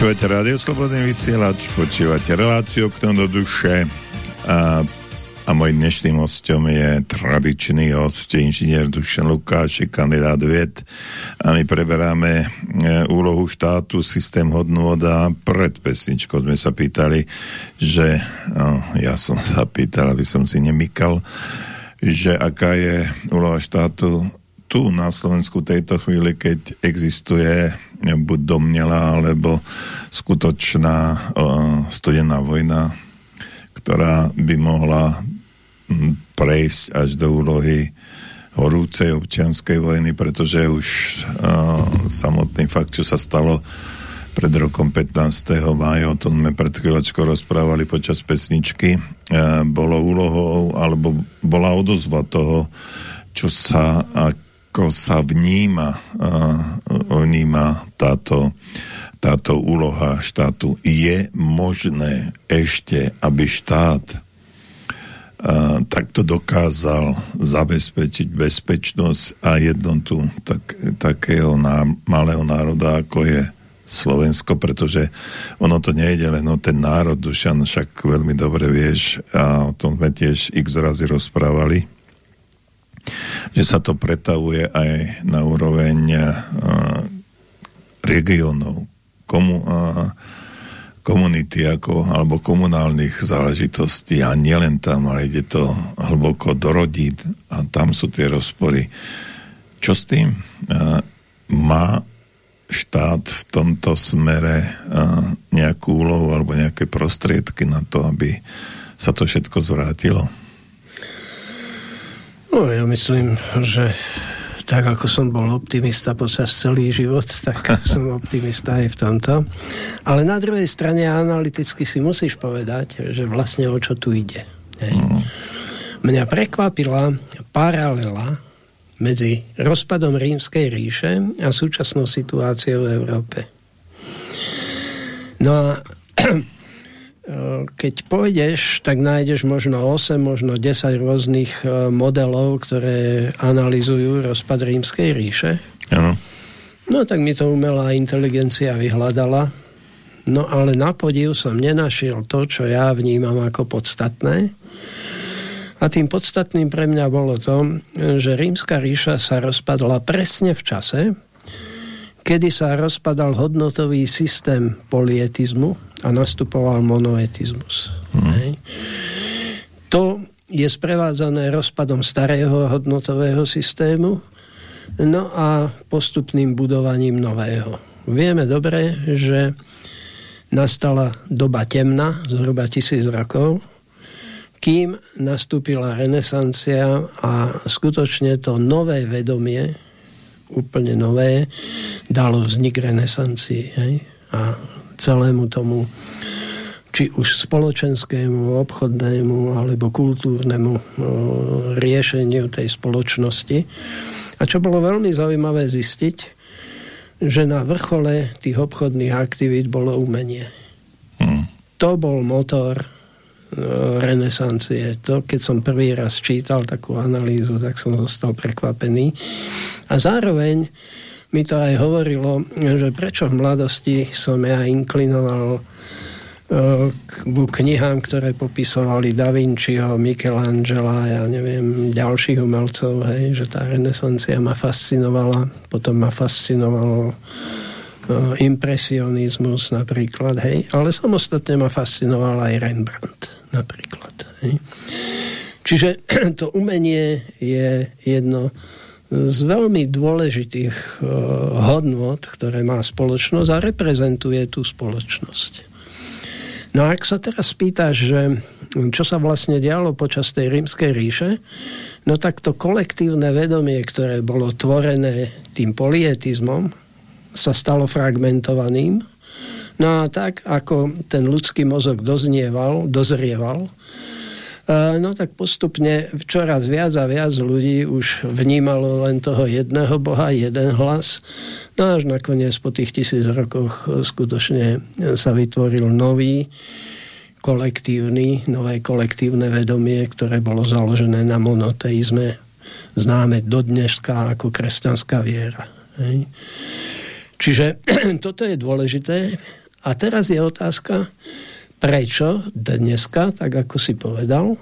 Počúvate Radio Slobodný vysielač, počúvate reláciu okno do duše. A, a môj dnešným hostom je tradičný host, inžinier Dušan Lukáš, kandidát vied. A my preberáme e, úlohu štátu, systém hodnôt a. Pred pesničkou sme sa pýtali, že no, ja som sa pýtal, aby som si nemykal, že aká je úloha štátu tu na Slovensku tejto chvíli, keď existuje buď domnelá, alebo skutočná uh, studená vojna, ktorá by mohla prejsť až do úlohy horúcej občianskej vojny, pretože už uh, samotný fakt, čo sa stalo pred rokom 15. mája, o tom sme pred chvíľočkou rozprávali počas pesničky, uh, bolo úlohou, alebo bola odozva toho, čo sa, ako sa vníma, vníma táto, táto úloha štátu. Je možné ešte, aby štát takto dokázal zabezpečiť bezpečnosť a jednotu tak, takého ná, malého národa, ako je Slovensko, pretože ono to nejde len o ten národ, Dušan, však veľmi dobre vieš, a o tom sme tiež x razy rozprávali, že sa to pretavuje aj na úroveň uh, regionov, komu, komunity ako, alebo komunálnych záležitostí a nielen tam, ale ide to hlboko do rodín a tam sú tie rozpory. Čo s tým? Má štát v tomto smere nejakú úlohu alebo nejaké prostriedky na to, aby sa to všetko zvrátilo? No, ja myslím, že tak ako som bol optimista počas celý život, tak som optimista aj v tomto. Ale na druhej strane analyticky si musíš povedať, že vlastne o čo tu ide. Hej. Mm. Mňa prekvapila paralela medzi rozpadom rímskej ríše a súčasnou situáciou v Európe. No a keď pôjdeš, tak nájdeš možno 8, možno 10 rôznych e, modelov, ktoré analýzujú rozpad rímskej ríše. Ano. No tak mi to umelá inteligencia vyhľadala. No ale na podiv som nenašiel to, čo ja vnímam ako podstatné. A tým podstatným pre mňa bolo to, že rímska ríša sa rozpadla presne v čase, kedy sa rozpadal hodnotový systém polietizmu, a nastupoval monoetizmus. Hmm. Hej. To je sprevádzané rozpadom starého hodnotového systému no a postupným budovaním nového. Vieme dobre, že nastala doba temna, zhruba tisíc rokov, kým nastúpila renesancia a skutočne to nové vedomie, úplne nové, dalo vznik renesancii. Hej? A celému tomu či už spoločenskému, obchodnému alebo kultúrnemu o, riešeniu tej spoločnosti. A čo bolo veľmi zaujímavé zistiť, že na vrchole tých obchodných aktivít bolo umenie. Hmm. To bol motor renesancie. To, keď som prvý raz čítal takú analýzu, tak som zostal prekvapený. A zároveň mi to aj hovorilo, že prečo v mladosti som ja inklinoval e, k knihám, ktoré popisovali Da Vinciho, Michelangela, ja neviem, ďalších umelcov, hej, že tá renesancia ma fascinovala, potom ma fascinovalo uh, impresionizmus napríklad, hej, ale samostatne ma fascinoval aj Rembrandt napríklad, hej. Čiže to umenie je jedno z veľmi dôležitých uh, hodnot, ktoré má spoločnosť a reprezentuje tú spoločnosť. No a ak sa teraz spýtaš, že čo sa vlastne dialo počas tej rímskej ríše, no tak to kolektívne vedomie, ktoré bolo tvorené tým polietizmom, sa stalo fragmentovaným. No a tak, ako ten ľudský mozog doznieval, dozrieval, no tak postupne čoraz viac a viac ľudí už vnímalo len toho jedného Boha, jeden hlas. No až nakoniec po tých tisíc rokoch skutočne sa vytvoril nový kolektívny, nové kolektívne vedomie, ktoré bolo založené na monoteizme, známe do dneška ako kresťanská viera. Čiže toto je dôležité. A teraz je otázka, Prečo dneska, tak ako si povedal,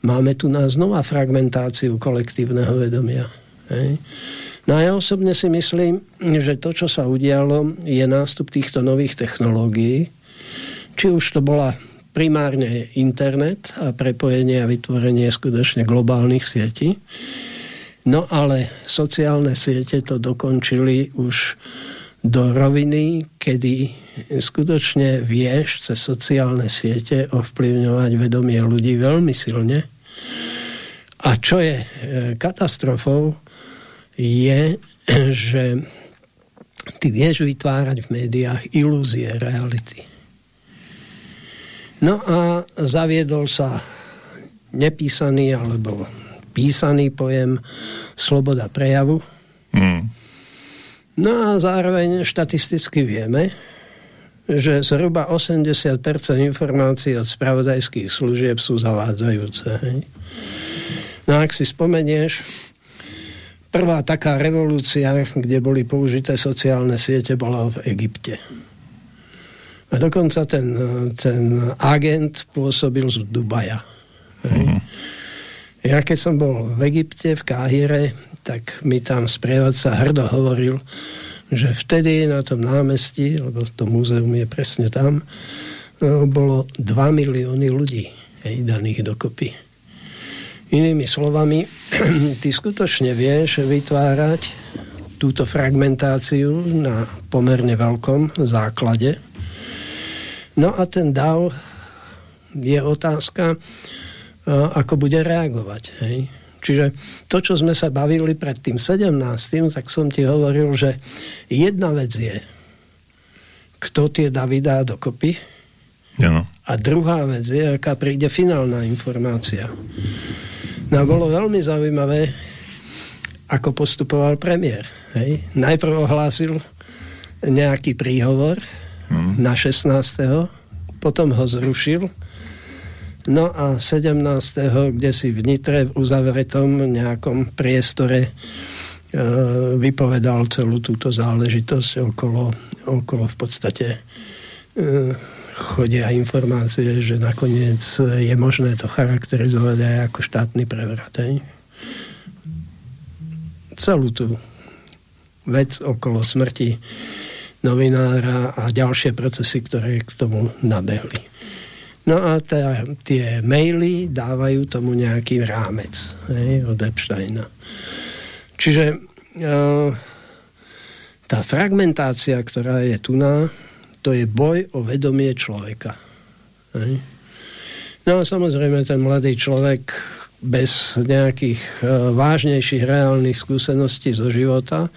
máme tu na znova fragmentáciu kolektívneho vedomia. Hej. No a ja osobne si myslím, že to, čo sa udialo, je nástup týchto nových technológií. Či už to bola primárne internet a prepojenie a vytvorenie skutočne globálnych sietí. No ale sociálne siete to dokončili už do roviny, kedy skutočne vieš cez sociálne siete ovplyvňovať vedomie ľudí veľmi silne. A čo je e, katastrofou, je, že ty vieš vytvárať v médiách ilúzie reality. No a zaviedol sa nepísaný alebo písaný pojem sloboda prejavu. Mm. No a zároveň štatisticky vieme, že zhruba 80% informácií od spravodajských služieb sú zavádzajúce. Hej? No ak si spomenieš, prvá taká revolúcia, kde boli použité sociálne siete, bola v Egypte. A dokonca ten, ten agent pôsobil z Dubaja. Mm. Ja keď som bol v Egypte, v Káhire, tak mi tam sprievodca hrdo hovoril, že vtedy na tom námestí, lebo to múzeum je presne tam, no, bolo 2 milióny ľudí hej, daných dokopy. Inými slovami, ty skutočne vieš vytvárať túto fragmentáciu na pomerne veľkom základe No a ten DAO je otázka, ako bude reagovať. Hej? Čiže to, čo sme sa bavili pred tým 17. tak som ti hovoril, že jedna vec je, kto tie davy dá dokopy ja. a druhá vec je, aká príde finálna informácia. No bolo veľmi zaujímavé, ako postupoval premiér. Hej? Najprv ohlásil nejaký príhovor, hmm. na 16. Potom ho zrušil. No a 17. kde si v Nitre v uzavretom nejakom priestore e, vypovedal celú túto záležitosť okolo, okolo v podstate e, chodia informácie, že nakoniec je možné to charakterizovať aj ako štátny prevrat. Celú tú vec okolo smrti novinára a ďalšie procesy, ktoré k tomu nabehli. No a tá, tie maily dávajú tomu nejaký rámec hej, od Epsteina. Čiže e, tá fragmentácia, ktorá je tu na, to je boj o vedomie človeka. Hej. No a samozrejme ten mladý človek bez nejakých e, vážnejších reálnych skúseností zo života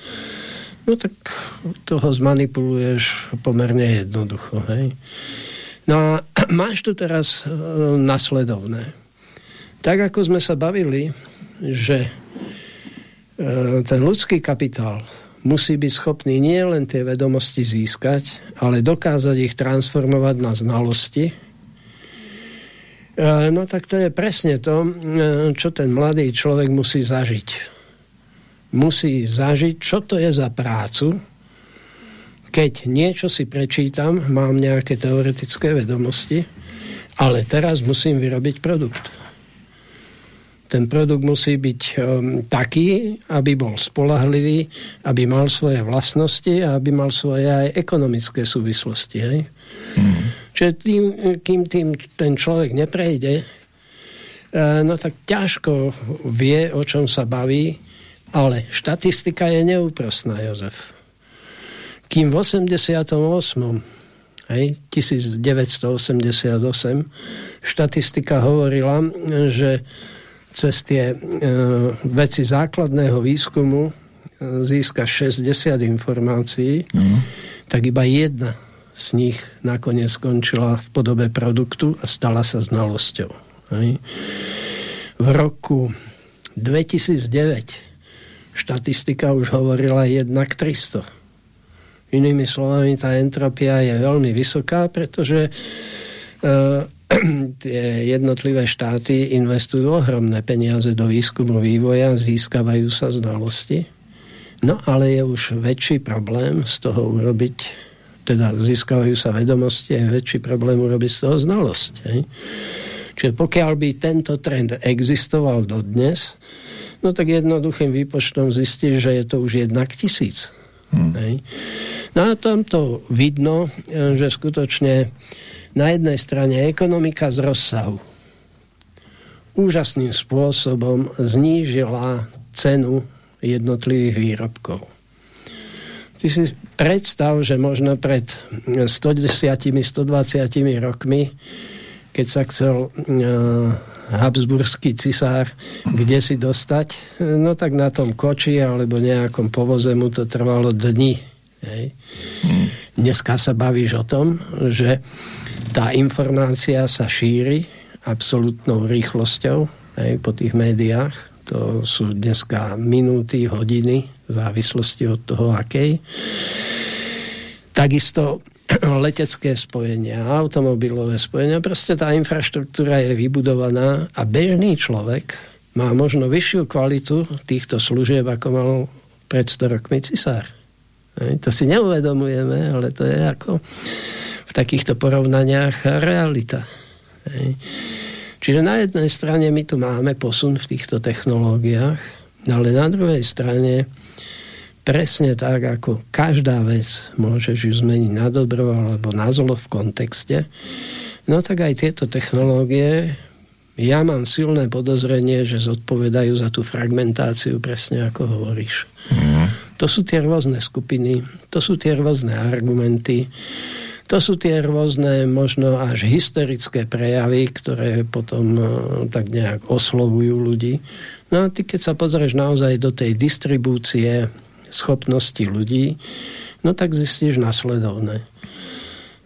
no tak toho zmanipuluješ pomerne jednoducho. Hej. No a máš tu teraz e, nasledovné. Tak ako sme sa bavili, že e, ten ľudský kapitál musí byť schopný nie len tie vedomosti získať, ale dokázať ich transformovať na znalosti. E, no tak to je presne to, e, čo ten mladý človek musí zažiť musí zažiť, čo to je za prácu, keď niečo si prečítam, mám nejaké teoretické vedomosti, ale teraz musím vyrobiť produkt. Ten produkt musí byť um, taký, aby bol spolahlivý, aby mal svoje vlastnosti a aby mal svoje aj ekonomické súvislosti. Hej? Mm. Čiže tým, kým tým ten človek neprejde, uh, no tak ťažko vie, o čom sa baví, ale štatistika je neúprostná, Jozef. Kým v 88. Hej, 1988 štatistika hovorila, že cez tie e, veci základného výskumu e, získa 60 informácií, mm. tak iba jedna z nich nakoniec skončila v podobe produktu a stala sa znalosťou. Hej. V roku 2009 štatistika už hovorila jednak 300. Inými slovami, tá entropia je veľmi vysoká, pretože e, tie jednotlivé štáty investujú ohromné peniaze do výskumu vývoja, získavajú sa znalosti. No ale je už väčší problém z toho urobiť, teda získavajú sa vedomosti, je väčší problém urobiť z toho znalosť. Hej? Čiže pokiaľ by tento trend existoval dodnes, no tak jednoduchým výpočtom zistíš, že je to už jednak tisíc. Hmm. Hej. No a tam to vidno, že skutočne na jednej strane ekonomika z rozsahu úžasným spôsobom znížila cenu jednotlivých výrobkov. Ty si predstav, že možno pred 110-120 rokmi, keď sa chcel habsburský cisár kde si dostať, no tak na tom koči alebo nejakom povoze mu to trvalo dni. Hej. Dneska sa bavíš o tom, že tá informácia sa šíri absolútnou rýchlosťou hej, po tých médiách. To sú dneska minúty, hodiny, v závislosti od toho, akej. Takisto letecké spojenia, automobilové spojenia, proste tá infraštruktúra je vybudovaná a bežný človek má možno vyššiu kvalitu týchto služieb, ako mal pred 100 rokmi cisár. To si neuvedomujeme, ale to je ako v takýchto porovnaniach realita. Čiže na jednej strane my tu máme posun v týchto technológiách, ale na druhej strane presne tak, ako každá vec môžeš ju zmeniť na dobro alebo na zlo v kontexte, no tak aj tieto technológie ja mám silné podozrenie, že zodpovedajú za tú fragmentáciu presne ako hovoríš. Mm. To sú tie rôzne skupiny, to sú tie rôzne argumenty, to sú tie rôzne možno až hysterické prejavy, ktoré potom e, tak nejak oslovujú ľudí. No a ty keď sa pozrieš naozaj do tej distribúcie schopnosti ľudí, no tak zistíš nasledovné.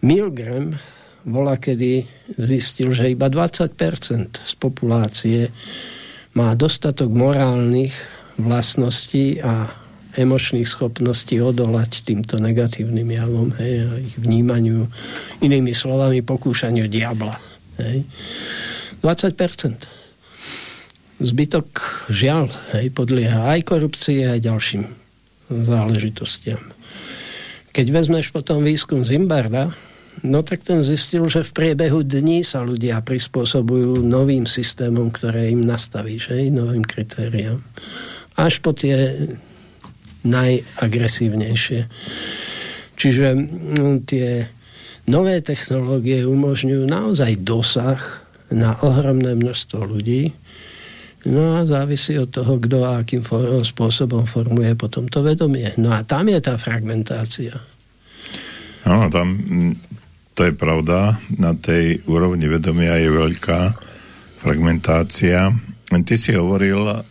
Milgram bola kedy zistil, že iba 20% z populácie má dostatok morálnych vlastností a emočných schopností odolať týmto negatívnym javom, hej, a ich vnímaniu, inými slovami pokúšaniu diabla. Hej. 20%. Zbytok žiaľ hej, podlieha aj korupcii, aj ďalším záležitostiam. Keď vezmeš potom výskum Zimbarda, no tak ten zistil, že v priebehu dní sa ľudia prispôsobujú novým systémom, ktoré im nastavíš, hej, novým kritériám. Až po tie najagresívnejšie. Čiže tie nové technológie umožňujú naozaj dosah na ohromné množstvo ľudí, No a závisí od toho, kto a akým for- spôsobom formuje potom to vedomie. No a tam je tá fragmentácia. No, tam to je pravda. Na tej úrovni vedomia je veľká fragmentácia. Ty si hovoril, eh,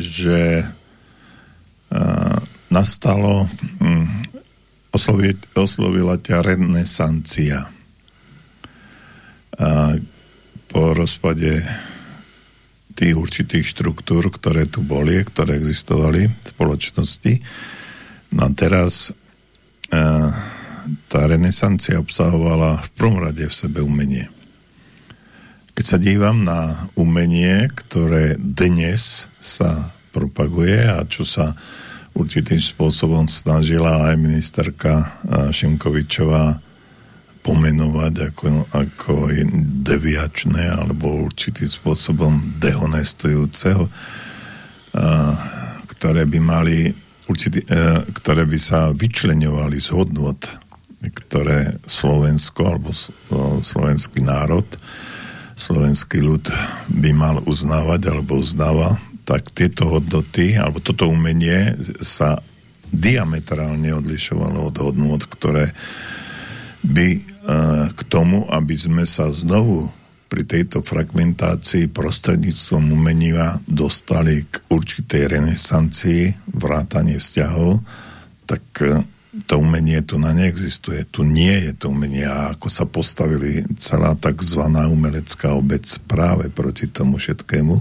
že eh, nastalo, oslovi, oslovila ťa renesancia. A po rozpade tých určitých štruktúr, ktoré tu boli, ktoré existovali v spoločnosti. No a teraz e, tá renesancia obsahovala v prvom rade v sebe umenie. Keď sa dívam na umenie, ktoré dnes sa propaguje a čo sa určitým spôsobom snažila aj ministerka Šimkovičová pomenovať ako, ako deviačné alebo určitým spôsobom dehonestujúceho, ktoré by mali určitý, e, ktoré by sa vyčleňovali z hodnot, ktoré Slovensko alebo slovenský národ, slovenský ľud by mal uznávať alebo uznáva tak tieto hodnoty, alebo toto umenie sa diametrálne odlišovalo od hodnot, ktoré by uh, k tomu, aby sme sa znovu pri tejto fragmentácii prostredníctvom umenia dostali k určitej renesancii, vrátanie vzťahov, tak uh, to umenie tu na neexistuje. Tu nie je to umenie. A ako sa postavili celá tzv. umelecká obec práve proti tomu všetkému,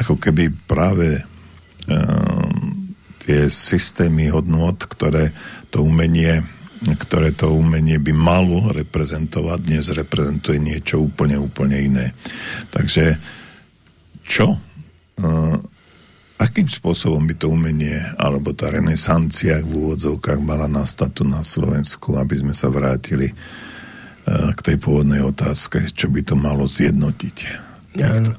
ako keby práve um, tie systémy hodnot, ktoré to umenie ktoré to umenie by malo reprezentovať, dnes reprezentuje niečo úplne, úplne iné. Takže čo? Uh, akým spôsobom by to umenie alebo tá renesancia v úvodzovkách mala nastať tu na Slovensku, aby sme sa vrátili uh, k tej pôvodnej otázke, čo by to malo zjednotiť? Áno.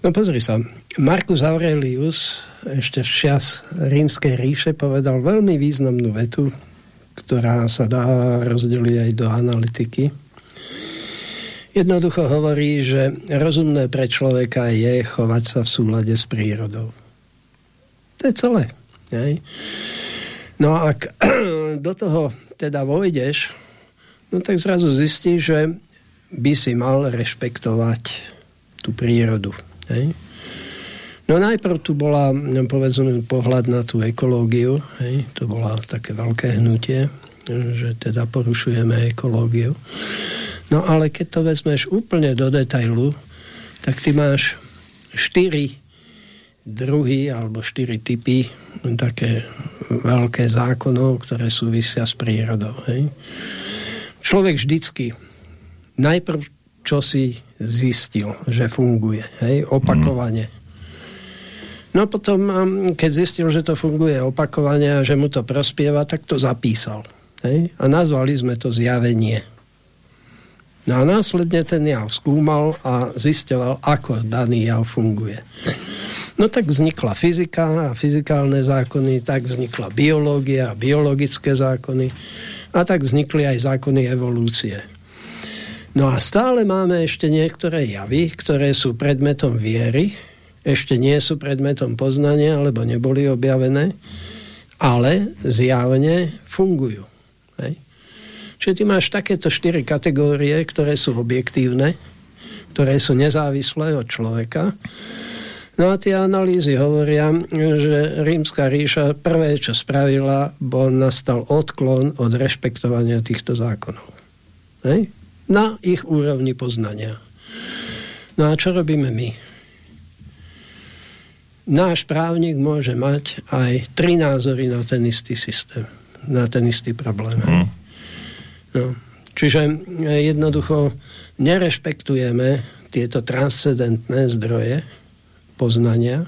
No pozri sa, Marcus Aurelius ešte v čas rímskej ríše povedal veľmi významnú vetu, ktorá sa dá rozdeliť aj do analytiky. Jednoducho hovorí, že rozumné pre človeka je chovať sa v súlade s prírodou. To je celé. Nej? No a ak do toho teda vojdeš, no tak zrazu zistíš, že by si mal rešpektovať tú prírodu. Hej? No najprv tu bola, povedzme, pohľad na tú ekológiu, hej? to bola také veľké hnutie, že teda porušujeme ekológiu. No ale keď to vezmeš úplne do detailu, tak ty máš štyri druhy alebo štyri typy také veľké zákonov, ktoré súvisia s prírodou. Hej. Človek vždycky najprv čo si zistil, že funguje, hej, opakovane. No potom, um, keď zistil, že to funguje opakovane a že mu to prospieva, tak to zapísal. Hej? A nazvali sme to zjavenie. No a následne ten jav skúmal a zistoval, ako daný jav funguje. No tak vznikla fyzika a fyzikálne zákony, tak vznikla biológia a biologické zákony a tak vznikli aj zákony evolúcie. No a stále máme ešte niektoré javy, ktoré sú predmetom viery, ešte nie sú predmetom poznania, alebo neboli objavené, ale zjavne fungujú. Hej? Čiže ty máš takéto štyri kategórie, ktoré sú objektívne, ktoré sú nezávislé od človeka. No a tie analýzy hovoria, že rímska ríša prvé, čo spravila, bol nastal odklon od rešpektovania týchto zákonov. Hej? Na ich úrovni poznania. No a čo robíme my? Náš právnik môže mať aj tri názory na ten istý systém, na ten istý problém. Hmm. No. Čiže e, jednoducho nerešpektujeme tieto transcendentné zdroje poznania,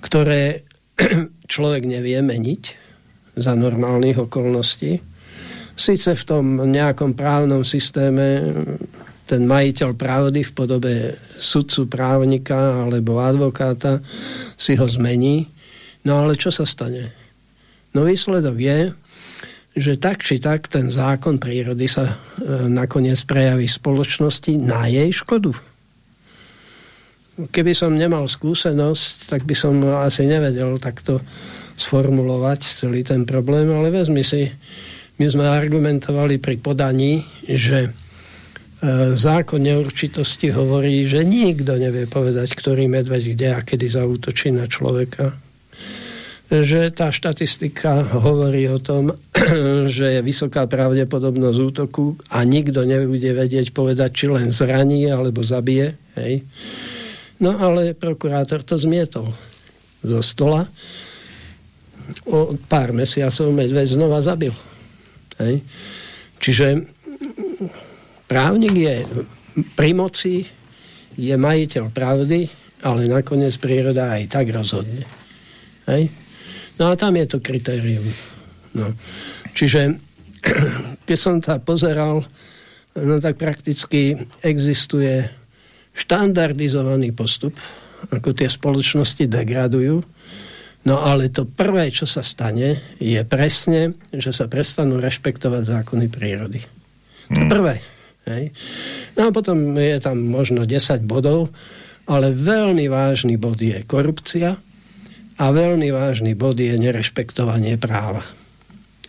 ktoré človek nevie meniť za normálnych okolností. Sice v tom nejakom právnom systéme ten majiteľ pravdy v podobe sudcu právnika alebo advokáta si ho zmení. No ale čo sa stane? No výsledok je, že tak či tak ten zákon prírody sa e, nakoniec prejaví spoločnosti na jej škodu. Keby som nemal skúsenosť, tak by som asi nevedel takto sformulovať celý ten problém, ale vezmi si, my sme argumentovali pri podaní, že zákon neurčitosti hovorí, že nikto nevie povedať, ktorý medveď kde a kedy zautočí na človeka že tá štatistika hovorí o tom, že je vysoká pravdepodobnosť útoku a nikto nebude vedieť povedať, či len zraní alebo zabije. Hej. No ale prokurátor to zmietol zo stola. O pár mesiacov medveď znova zabil. Hej. Čiže právnik je pri moci, je majiteľ pravdy, ale nakoniec príroda aj tak rozhodne. Hej. No a tam je to kritérium. No. Čiže keď som sa pozeral, no tak prakticky existuje štandardizovaný postup, ako tie spoločnosti degradujú. No ale to prvé, čo sa stane, je presne, že sa prestanú rešpektovať zákony prírody. To hmm. prvé. Hej. No a potom je tam možno 10 bodov, ale veľmi vážny bod je korupcia, a veľmi vážny bod je nerešpektovanie práva.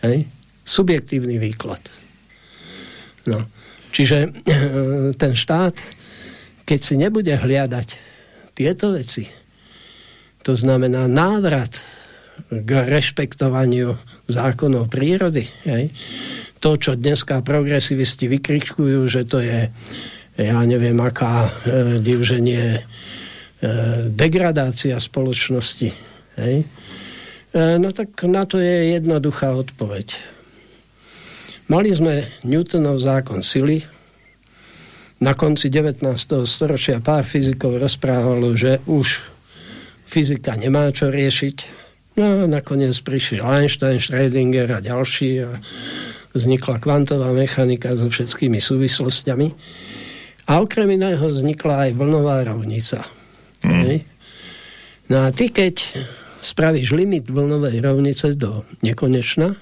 Hej? Subjektívny výklad. No. Čiže ten štát, keď si nebude hliadať tieto veci, to znamená návrat k rešpektovaniu zákonov prírody, hej? To, čo dneska progresivisti vykrikujú, že to je ja neviem, aká e, divženie, e, degradácia spoločnosti Hej? E, no tak na to je jednoduchá odpoveď. Mali sme Newtonov zákon sily. Na konci 19. storočia pár fyzikov rozprávalo, že už fyzika nemá čo riešiť. No a nakoniec prišiel Einstein, Schrödinger a ďalší a vznikla kvantová mechanika so všetkými súvislostiami. A okrem iného vznikla aj vlnová rovnica. Mm. No a ty, keď spravíš limit vlnovej rovnice do nekonečna,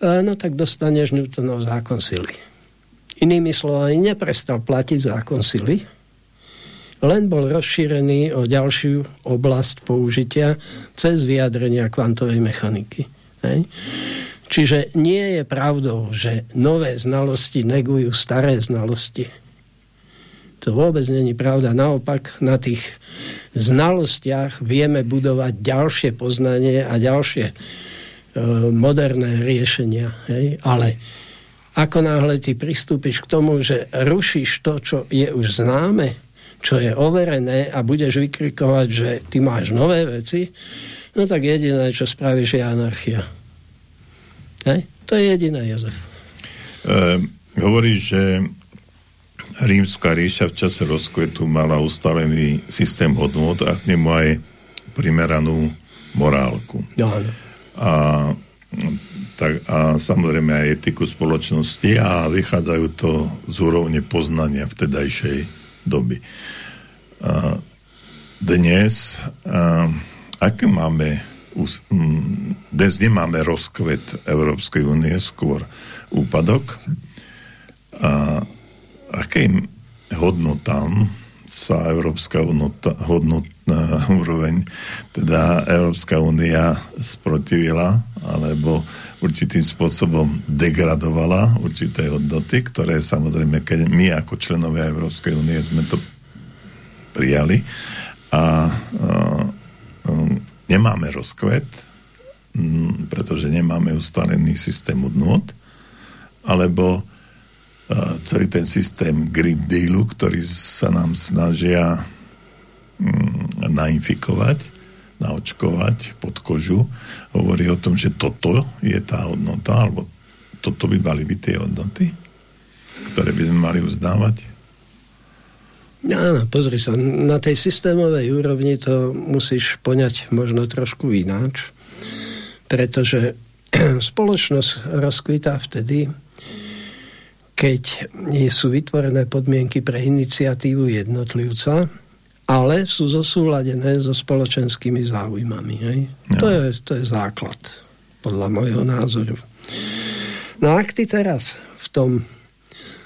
no tak dostaneš Newtonov zákon sily. Inými slovami, neprestal platiť zákon sily, len bol rozšírený o ďalšiu oblasť použitia cez vyjadrenia kvantovej mechaniky. Hej? Čiže nie je pravdou, že nové znalosti negujú staré znalosti. To vôbec není pravda. Naopak, na tých znalostiach vieme budovať ďalšie poznanie a ďalšie e, moderné riešenia. Hej? Ale ako náhle ty pristúpiš k tomu, že rušíš to, čo je už známe, čo je overené a budeš vykrikovať, že ty máš nové veci, no tak jediné, čo spravíš, je anarchia. Hej? To je jediné, Jozef. E, hovoríš, že rímska ríša v čase rozkvetu mala ustalený systém hodnot a k nemu aj primeranú morálku. No. A, tak, a samozrejme aj etiku spoločnosti a vychádzajú to z úrovne poznania vtedajšej doby. A dnes a, aké máme dnes nemáme rozkvet Európskej únie, skôr úpadok. A akým hodnotám sa Európska hodnota, hodnotná úroveň, teda Európska únia sprotivila alebo určitým spôsobom degradovala určité hodnoty, ktoré samozrejme, keď my ako členovia Európskej únie sme to prijali a, a, a nemáme rozkvet, pretože nemáme ustalený systém hodnot, alebo celý ten systém Green Dealu, ktorý sa nám snažia mm, nainfikovať, naočkovať pod kožu, hovorí o tom, že toto je tá hodnota, alebo toto by mali byť tie hodnoty, ktoré by sme mali uzdávať. Áno, pozri sa, na tej systémovej úrovni to musíš poňať možno trošku ináč, pretože spoločnosť rozkvitá vtedy, keď sú vytvorené podmienky pre iniciatívu jednotlivca, ale sú zosúladené so spoločenskými záujmami. Hej? No. To, je, to je základ, podľa môjho názoru. No ak ty teraz v tom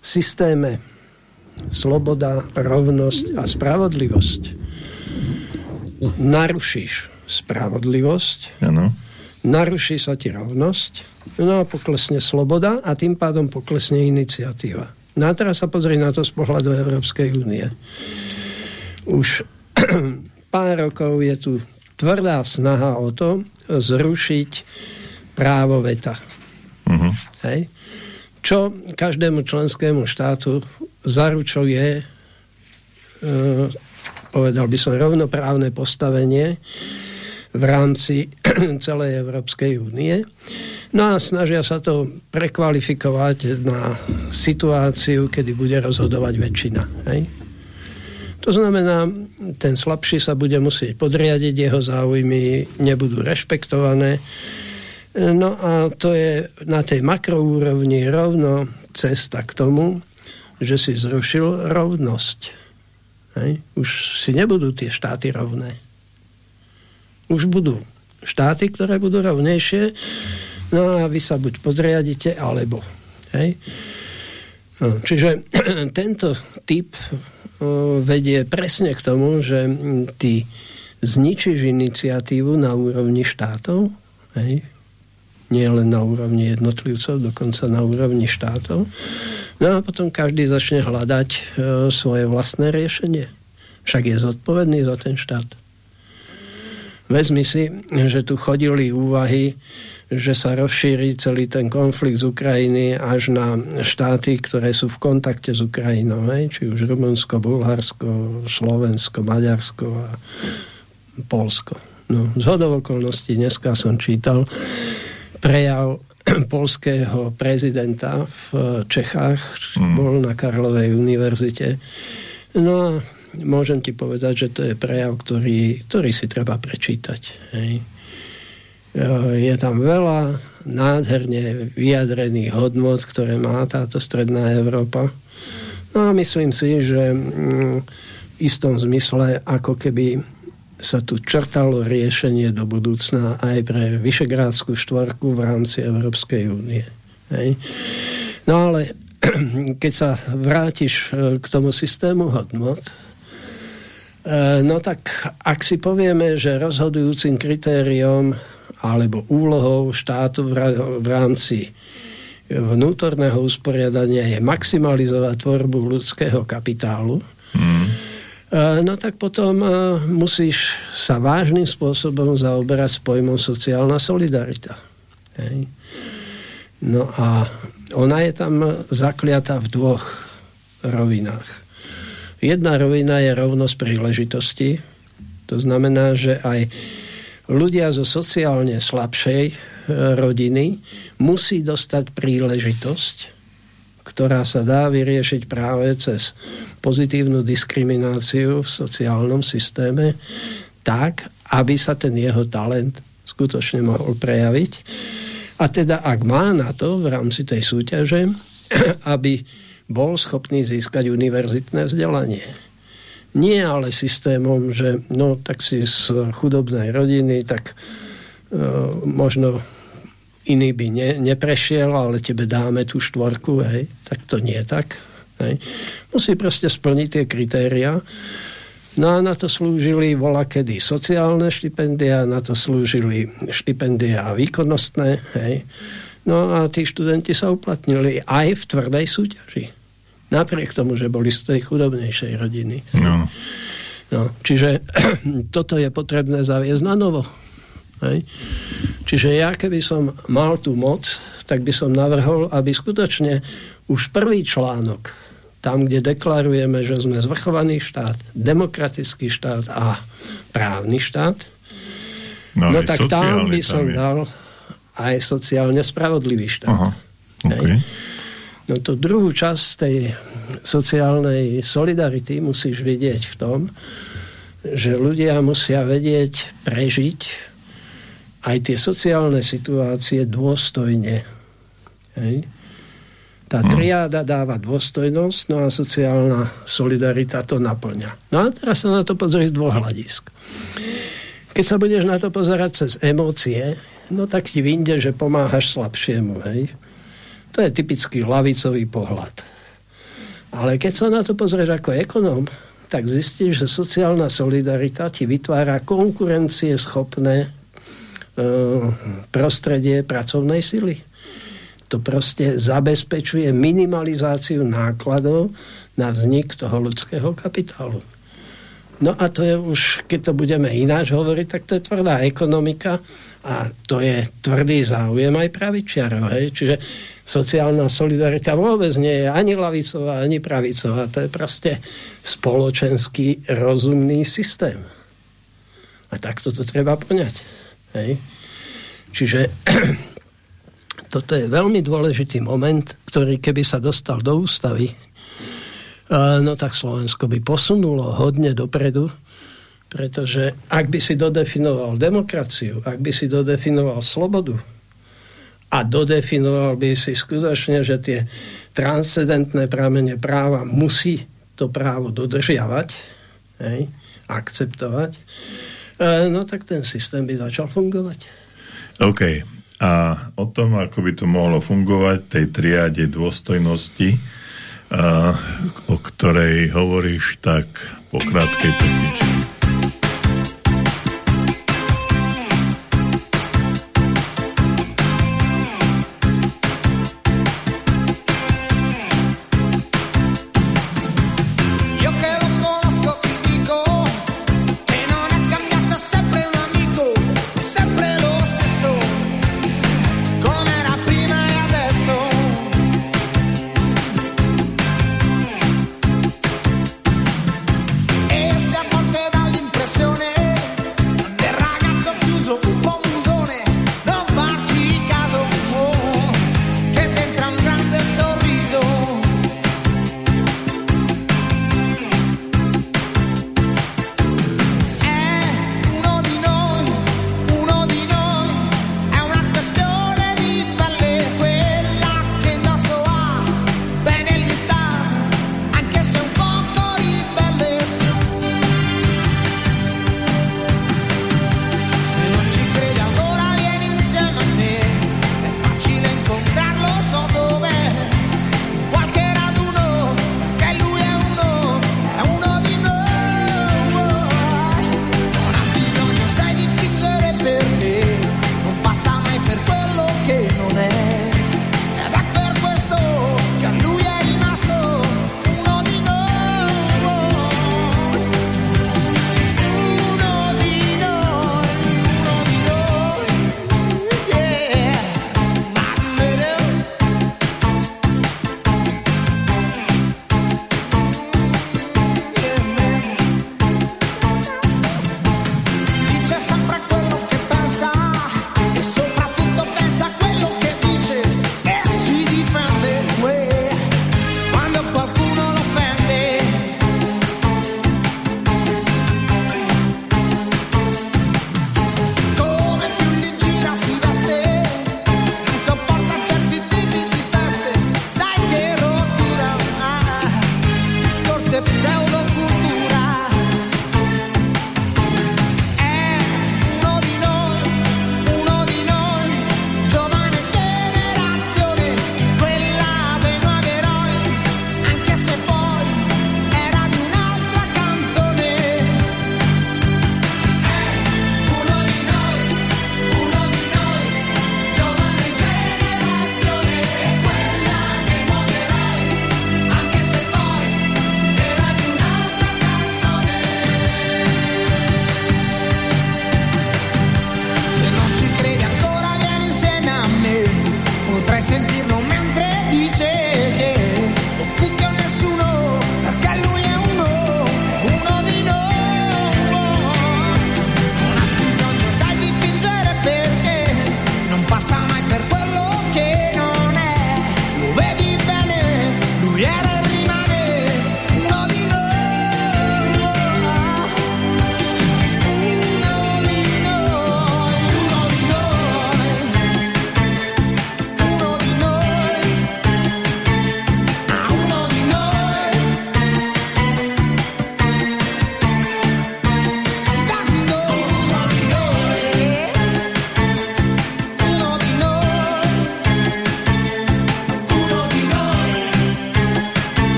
systéme sloboda, rovnosť a spravodlivosť narušíš spravodlivosť, ano. naruší sa ti rovnosť, No a poklesne sloboda a tým pádom poklesne iniciatíva. No a teraz sa pozri na to z pohľadu Európskej únie. Už pár rokov je tu tvrdá snaha o to zrušiť právo veta. Uh-huh. Hej? Čo každému členskému štátu zaručuje e, povedal by som rovnoprávne postavenie v rámci celej Európskej únie. No a snažia sa to prekvalifikovať na situáciu, kedy bude rozhodovať väčšina. Hej? To znamená, ten slabší sa bude musieť podriadiť, jeho záujmy nebudú rešpektované. No a to je na tej makroúrovni rovno cesta k tomu, že si zrušil rovnosť. Hej? Už si nebudú tie štáty rovné. Už budú štáty, ktoré budú rovnejšie No a vy sa buď podriadite, alebo. Hej? No, čiže tento typ vedie presne k tomu, že ty zničíš iniciatívu na úrovni štátov, hej? nie len na úrovni jednotlivcov, dokonca na úrovni štátov. No a potom každý začne hľadať e, svoje vlastné riešenie. Však je zodpovedný za ten štát. Vezmi si, že tu chodili úvahy, že sa rozšíri celý ten konflikt z Ukrajiny až na štáty, ktoré sú v kontakte s Ukrajinou. Hej? Či už Rumunsko, Bulharsko, Slovensko, Maďarsko a Polsko. No, z okolností dneska som čítal prejav polského prezidenta v Čechách, mm. bol na Karlovej univerzite. No a môžem ti povedať, že to je prejav, ktorý, ktorý si treba prečítať. Hej je tam veľa nádherne vyjadrených hodnot, ktoré má táto stredná Európa. No a myslím si, že mm, v istom zmysle ako keby sa tu črtalo riešenie do budúcna aj pre Vyšegrádskú štvorku v rámci Európskej únie. Hej. No ale keď sa vrátiš e, k tomu systému hodnot, e, no tak ak si povieme, že rozhodujúcim kritériom alebo úlohou štátu v rámci vnútorného usporiadania je maximalizovať tvorbu ľudského kapitálu. No tak potom e, musíš sa vážnym spôsobom zaoberať s pojmom sociálna solidarita. Hej. No a ona je tam zakliata v dvoch rovinách. Jedna rovina je rovnosť príležitosti. To znamená, že aj ľudia zo sociálne slabšej e, rodiny musí dostať príležitosť, ktorá sa dá vyriešiť práve cez pozitívnu diskrimináciu v sociálnom systéme, tak, aby sa ten jeho talent skutočne mohol prejaviť. A teda, ak má na to v rámci tej súťaže, aby bol schopný získať univerzitné vzdelanie. Nie ale systémom, že no tak si z chudobnej rodiny, tak e, možno iný by ne, neprešiel, ale tebe dáme tú štvorku, hej, tak to nie tak. Hej. Musí proste splniť tie kritéria. No a na to slúžili vola kedy sociálne štipendia, na to slúžili štipendia výkonnostné. Hej. No a tí študenti sa uplatnili aj v tvrdej súťaži. Napriek tomu, že boli z tej chudobnejšej rodiny. No. No, čiže toto je potrebné zaviesť na novo. Hej. Čiže ja keby som mal tú moc, tak by som navrhol, aby skutočne už prvý článok, tam, kde deklarujeme, že sme zvrchovaný štát, demokratický štát a právny štát, no, no tak tam by som tam dal aj sociálne spravodlivý štát. Aha, okay. No to druhú časť tej sociálnej solidarity musíš vidieť v tom, že ľudia musia vedieť prežiť aj tie sociálne situácie dôstojne. Hej? Tá hm. triáda dáva dôstojnosť, no a sociálna solidarita to naplňa. No a teraz sa na to pozrieš z dvoch hľadisk. Keď sa budeš na to pozerať cez emócie, no tak ti vyjde, že pomáhaš slabšiemu. Hej? To je typický lavicový pohľad. Ale keď sa na to pozrieš ako ekonóm, tak zistíš, že sociálna solidarita ti vytvára konkurencie schopné e, prostredie pracovnej sily. To proste zabezpečuje minimalizáciu nákladov na vznik toho ľudského kapitálu. No a to je už, keď to budeme ináč hovoriť, tak to je tvrdá ekonomika a to je tvrdý záujem aj pravičiarov. Hej? Čiže sociálna solidarita vôbec nie je ani lavicová, ani pravicová. To je proste spoločenský rozumný systém. A takto to treba poňať. Hej. Čiže toto je veľmi dôležitý moment, ktorý keby sa dostal do ústavy, no tak Slovensko by posunulo hodne dopredu, pretože ak by si dodefinoval demokraciu, ak by si dodefinoval slobodu, a dodefinoval by si skutočne, že tie transcendentné pramene práva musí to právo dodržiavať, hej, akceptovať, e, no tak ten systém by začal fungovať. OK. A o tom, ako by to mohlo fungovať, tej triade dôstojnosti, a, o ktorej hovoríš, tak po krátkej pesičke.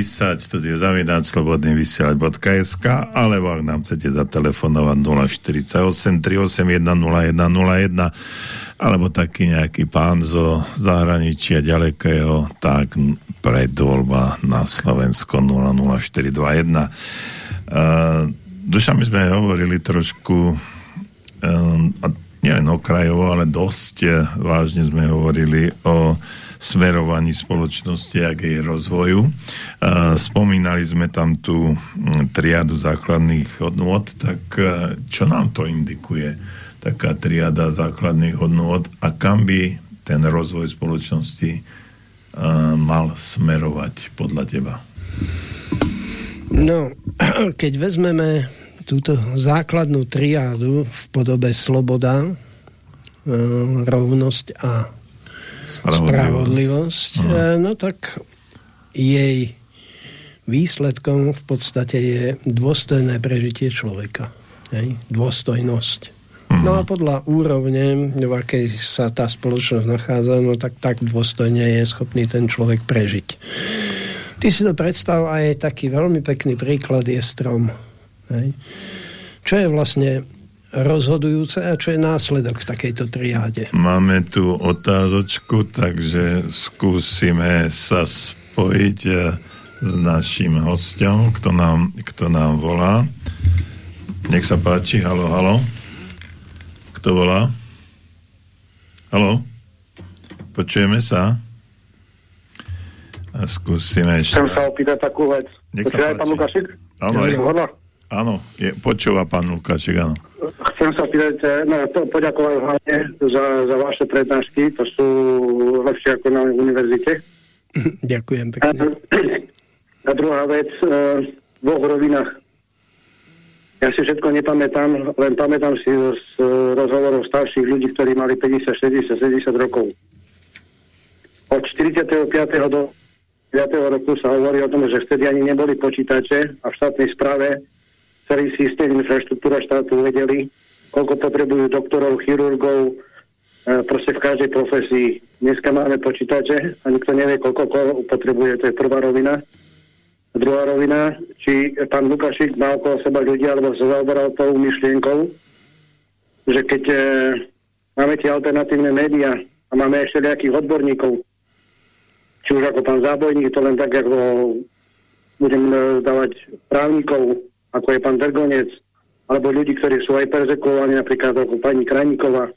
Písať studiozavináč slobodný vysielať.sk alebo ak nám chcete zatelefonovať 048 381 0101 alebo taký nejaký pán zo zahraničia ďalekého, tak predvoľba na Slovensko 00421. Uh, duša, my sme hovorili trošku uh, nielen okrajovo, ale dosť uh, vážne sme hovorili o smerovaní spoločnosti a k jej rozvoju. Spomínali sme tam tú triadu základných hodnôt, tak čo nám to indikuje? Taká triada základných hodnôt a kam by ten rozvoj spoločnosti mal smerovať podľa teba? No, keď vezmeme túto základnú triádu v podobe sloboda, rovnosť a spravodlivosť, spravodlivosť uh no tak jej výsledkom v podstate je dôstojné prežitie človeka. Hej? Dôstojnosť. uh No a podľa úrovne, v akej sa tá spoločnosť nachádza, no tak tak dôstojne je schopný ten človek prežiť. Ty si to predstav aj taký veľmi pekný príklad je strom. Hej? Čo je vlastne rozhodujúce a čo je následok v takejto triáde? Máme tu otázočku, takže skúsime sa spojiť eh, s našim hostom, kto nám, kto nám volá. Nech sa páči, halo, halo. Kto volá? Halo? Počujeme sa? A skúsime ešte. Chcem sa opýtať takú vec. Nech sa páči. pán Lukašik? Áno, áno, je, počúva pán Lukáčik, áno. Chcem sa pýtať, eh, no, to poďakovať hlavne za, za vaše prednášky, to sú lepšie ako na univerzite. Ďakujem pekne. A druhá vec, eh, v dvoch rovinách. Ja si všetko nepamätám, len pamätám si z rozhovorov starších ľudí, ktorí mali 50, 60, 70 rokov. Od 45. do 5. roku sa hovorí o tom, že vtedy ani neboli počítače a v štátnej správe celý systém infraštruktúra štátu vedeli, koľko potrebujú doktorov, chirurgov, e, proste v každej profesii. Dneska máme počítače a nikto nevie, koľko koho potrebuje, to je prvá rovina. Druhá rovina, či pán Lukašik má okolo seba ľudia, alebo sa zaoberal tou myšlienkou, že keď e, máme tie alternatívne médiá a máme ešte nejakých odborníkov, či už ako pán Zábojník, to len tak, ako budem e, dávať právnikov, ako je pán Drgonec, alebo ľudí, ktorí sú aj perzekovaní, napríklad ako pani Krajníková.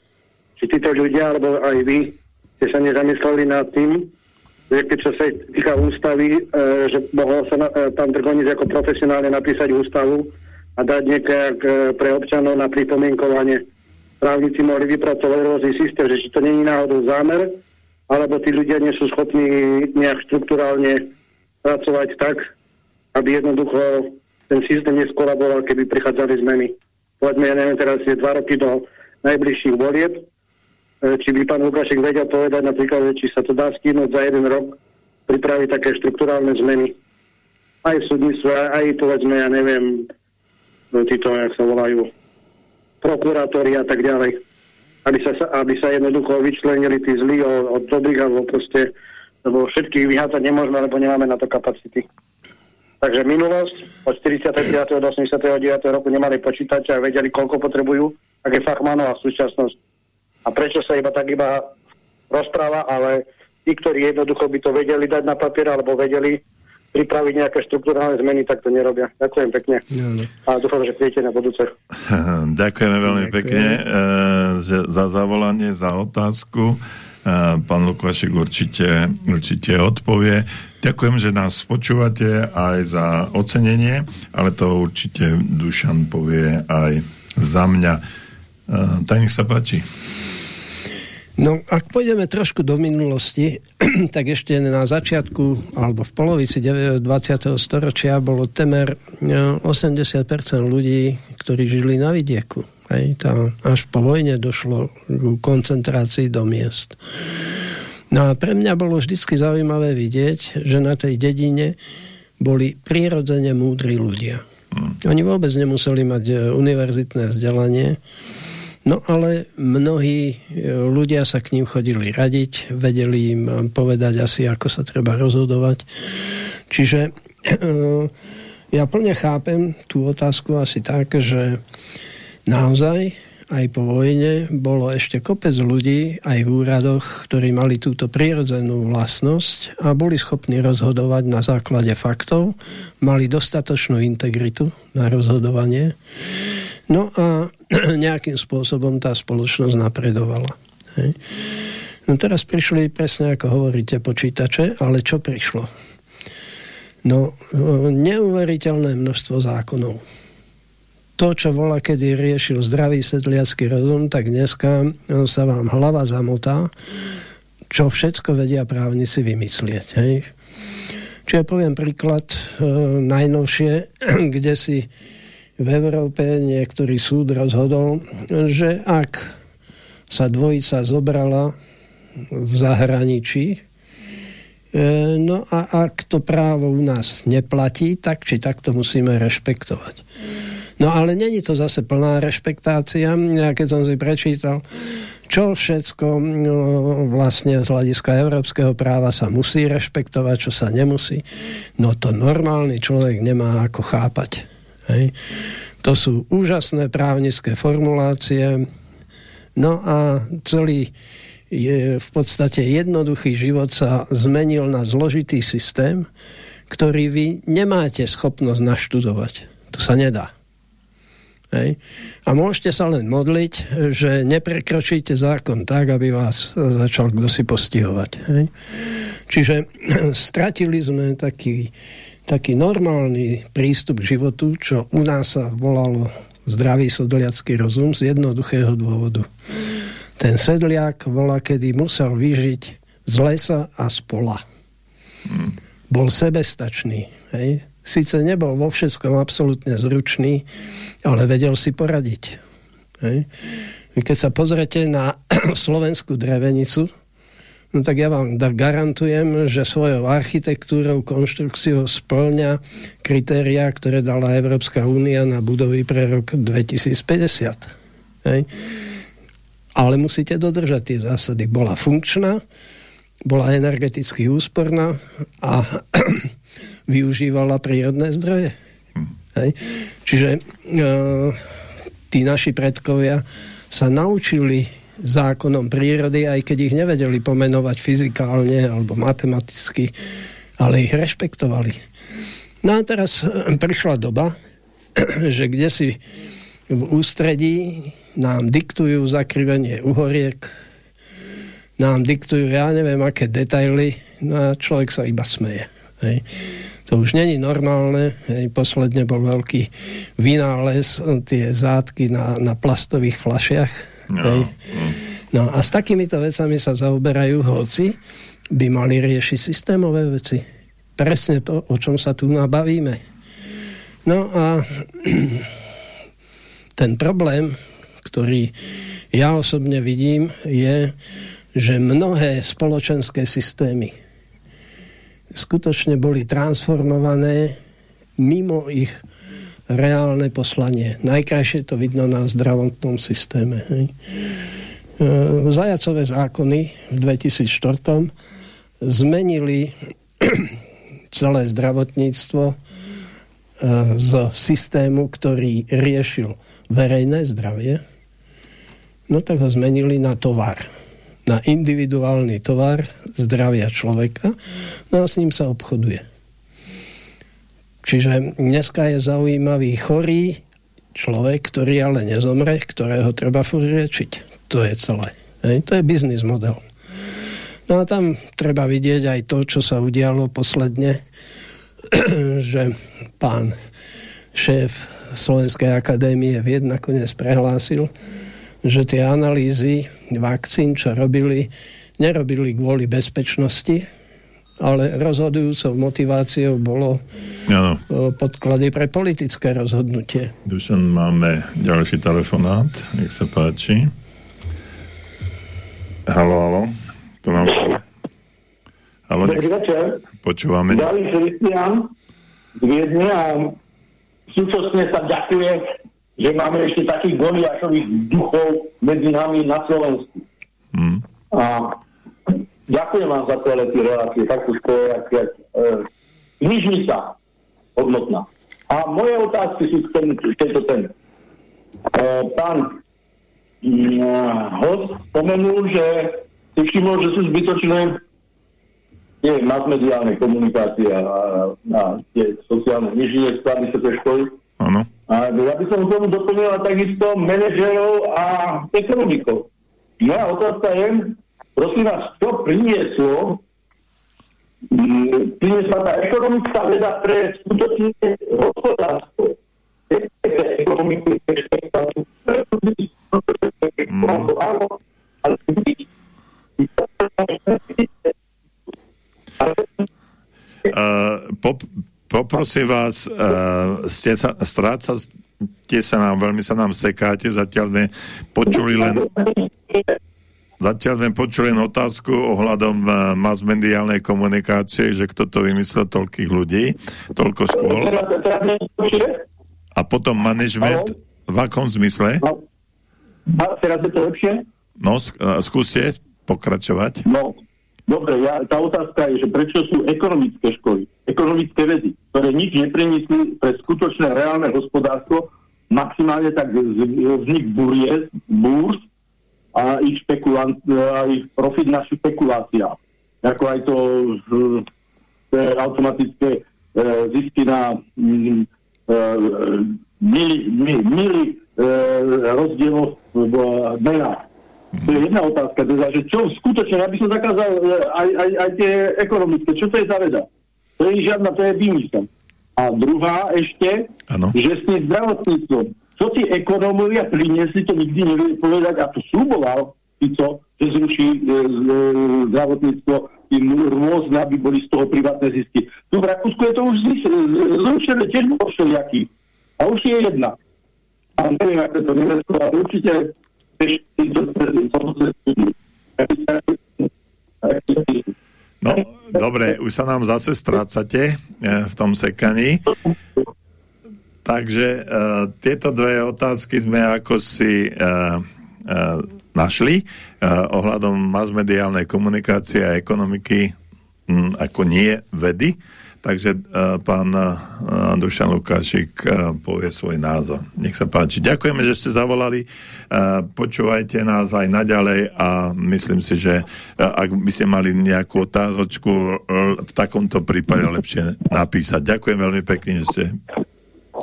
Či títo ľudia, alebo aj vy, ste sa nezamysleli nad tým, že keď sa sa týka ústavy, e, že mohol sa na, e, pán Drgonec ako profesionálne napísať ústavu a dať nejak e, pre občanov na pripomienkovanie. Právnici mohli vypracovať rôzny systém, že či to není náhodou zámer, alebo tí ľudia nie sú schopní nejak štruktúrálne pracovať tak, aby jednoducho ten systém neskolaboval, keby prichádzali zmeny. Povedzme, ja neviem, teraz je dva roky do najbližších volieb, e, či by pán Lukášek vedel povedať napríklad, či sa to dá skýnuť za jeden rok, pripraviť také štruktúrálne zmeny. Aj v súdnictve, aj povedzme, ja neviem, no, títo, jak sa volajú, prokurátori a tak ďalej. Aby sa, aby sa jednoducho vyčlenili tí zlí od, od dobrých, alebo proste, lebo všetkých vyhádzať nemôžeme, lebo nemáme na to kapacity. Takže minulosť od 45. do 89. roku nemali počítače a vedeli, koľko potrebujú, aké fachmanov a súčasnosť. A prečo sa iba tak iba rozpráva, ale tí, ktorí jednoducho by to vedeli dať na papier alebo vedeli pripraviť nejaké štruktúrálne zmeny, tak to nerobia. Ďakujem pekne. No, no. A dúfam, že príjete na budúce. Ďakujeme veľmi Ďakujem. pekne uh, za zavolanie, za otázku. Uh, pán Lukášik určite, určite odpovie. Ďakujem, že nás počúvate aj za ocenenie, ale to určite Dušan povie aj za mňa. Uh, tak nech sa páči. No, ak pôjdeme trošku do minulosti, tak ešte na začiatku, alebo v polovici 20. storočia bolo temer 80% ľudí, ktorí žili na vidieku. Hej, tam až po vojne došlo k koncentrácii do miest. No a pre mňa bolo vždycky zaujímavé vidieť, že na tej dedine boli prirodzene múdri ľudia. Hmm. Oni vôbec nemuseli mať e, univerzitné vzdelanie, no ale mnohí e, ľudia sa k ním chodili radiť, vedeli im povedať asi, ako sa treba rozhodovať. Čiže ja plne chápem tú otázku asi tak, že naozaj aj po vojne bolo ešte kopec ľudí aj v úradoch, ktorí mali túto prirodzenú vlastnosť a boli schopní rozhodovať na základe faktov, mali dostatočnú integritu na rozhodovanie. No a nejakým spôsobom tá spoločnosť napredovala. Hej. No teraz prišli presne ako hovoríte počítače, ale čo prišlo? No neuveriteľné množstvo zákonov to, čo bola, kedy riešil zdravý sedliacký rozum, tak dneska sa vám hlava zamotá, čo všetko vedia právnici vymyslieť. Hej? Čiže poviem príklad e, najnovšie, kde si v Európe niektorý súd rozhodol, že ak sa dvojica zobrala v zahraničí, e, no a ak to právo u nás neplatí, tak či tak to musíme rešpektovať. No ale není to zase plná rešpektácia. Ja keď som si prečítal, čo všetko no, vlastne z hľadiska európskeho práva sa musí rešpektovať, čo sa nemusí, no to normálny človek nemá ako chápať. Hej. To sú úžasné právnické formulácie, no a celý je v podstate jednoduchý život sa zmenil na zložitý systém, ktorý vy nemáte schopnosť naštudovať. To sa nedá. Hej. A môžete sa len modliť, že neprekročíte zákon tak, aby vás začal kdo si postihovať. Hej. Čiže stratili sme taký, taký normálny prístup k životu, čo u nás sa volalo zdravý sedliacký rozum z jednoduchého dôvodu. Ten sedliak bola, kedy musel vyžiť z lesa a z pola. Hmm. Bol sebestačný. Hej síce nebol vo všetkom absolútne zručný, ale vedel si poradiť. Keď sa pozrete na slovenskú drevenicu, no tak ja vám garantujem, že svojou architektúrou, konštrukciou splňa kritériá, ktoré dala Európska únia na budovy pre rok 2050. Hej. Ale musíte dodržať tie zásady. Bola funkčná, bola energeticky úsporná a využívala prírodné zdroje. Hej. Čiže e, tí naši predkovia sa naučili zákonom prírody, aj keď ich nevedeli pomenovať fyzikálne alebo matematicky, ale ich rešpektovali. No a teraz e, prišla doba, že kde si v ústredí nám diktujú zakrivenie uhoriek, nám diktujú, ja neviem, aké detaily, no a človek sa iba smeje. Hej. To už není normálne. Posledne bol veľký vynález, tie zátky na, na plastových flašiach. No. Hej. no a s takýmito vecami sa zaoberajú hoci, by mali riešiť systémové veci. Presne to, o čom sa tu nabavíme. No a ten problém, ktorý ja osobne vidím, je, že mnohé spoločenské systémy skutočne boli transformované mimo ich reálne poslanie. Najkrajšie to vidno na zdravotnom systéme. E, zajacové zákony v 2004 zmenili celé zdravotníctvo e, z systému, ktorý riešil verejné zdravie, no tak ho zmenili na tovar na individuálny tovar zdravia človeka, no a s ním sa obchoduje. Čiže dneska je zaujímavý chorý človek, ktorý ale nezomre, ktorého treba furt. To je celé. To je biznis model. No a tam treba vidieť aj to, čo sa udialo posledne, že pán šéf Slovenskej akadémie vied nakoniec prehlásil, že tie analýzy vakcín, čo robili, nerobili kvôli bezpečnosti, ale rozhodujúcou motiváciou bolo ano. podklady pre politické rozhodnutie. Dušan, máme ďalší telefonát, nech sa páči. Halo, halo. To nám... Halo, večer. Počúvame. Ďalej Christian z Viedne a súčasne sa ďakuje že máme ešte takých goliášových duchov medzi nami na Slovensku. Mm. A ďakujem vám za kvalitý relácie, takú skôr, e, knižnica hodnotná. A moje otázky sú k, tomu, k tejto téme. E, pán mm, host spomenul, že si všimol, že sú zbytočné nie, masmediálne komunikácie a, a tie sociálne nižšie skladby sa školy. Áno. A ja by som k tomu doplnila takisto manažerov a ekonomikov. Moja otázka je, prosím vás, čo prinieslo mm, priniesla tá ekonomická veda pre skutočné hospodárstvo. Ekonomiku, Uh, pop, poprosím vás, uh, ste sa, strácate sa nám, veľmi sa nám sekáte, zatiaľ sme počuli len zatiaľ sme počuli len otázku ohľadom uh, masmediálnej komunikácie, že kto to vymyslel toľkých ľudí, toľko škôl. A potom management, v akom zmysle? A teraz je to lepšie? No, skúste pokračovať. No, Dobre, ja, tá otázka je, že prečo sú ekonomické školy, ekonomické vedy, ktoré nič neprinesli pre skutočné reálne hospodárstvo, maximálne tak vznik burie, búrs a ich, špekulant, a ich profit na špekulácia. Ako aj to e, automatické e, zisky na mm, e, mili, e, rozdieloch v menách. To je jedna otázka, teda, že čo skutočne, ja by som zakázal e, aj, aj, aj tie ekonomické, čo to je za veda? To je žiadna, to je výmysel. A druhá ešte, ano. že s tým zdravotníctvom, čo tí ekonómovia priniesli, to nikdy nevie povedať, a to slúboval Fico, že zruší e, e, zdravotníctvo tým rôzne, aby boli z toho privátne zisky. Tu v Rakúsku je to už zrušené, tiež bol všelijaký. A už je jedna. A neviem, ako to Nemecko, ale určite No, dobre, už sa nám zase strácate eh, v tom sekaní. Takže uh, tieto dve otázky sme ako si uh, uh, našli uh, ohľadom masmediálnej komunikácie a ekonomiky um, ako nie vedy. Takže uh, pán uh, Dušan Lukášik uh, povie svoj názor. Nech sa páči. Ďakujeme, že ste zavolali. Uh, počúvajte nás aj naďalej a myslím si, že uh, ak by ste mali nejakú otázočku, uh, v takomto prípade lepšie napísať. Ďakujem veľmi pekne, že ste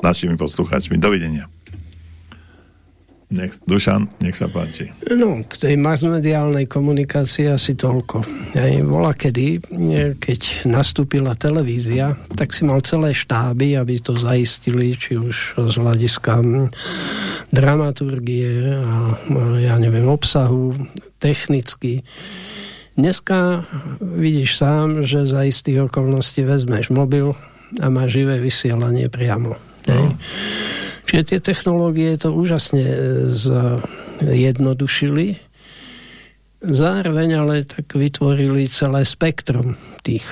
našimi poslucháčmi. Dovidenia. Nech, Dušan, nech sa páči. No, k tej masmediálnej komunikácii asi toľko. Aj bola kedy, keď nastúpila televízia, tak si mal celé štáby, aby to zaistili, či už z hľadiska dramaturgie a ja neviem, obsahu, technicky. Dneska vidíš sám, že za istých okolností vezmeš mobil a má živé vysielanie priamo. No. Čiže tie technológie to úžasne e, zjednodušili. Zároveň ale tak vytvorili celé spektrum tých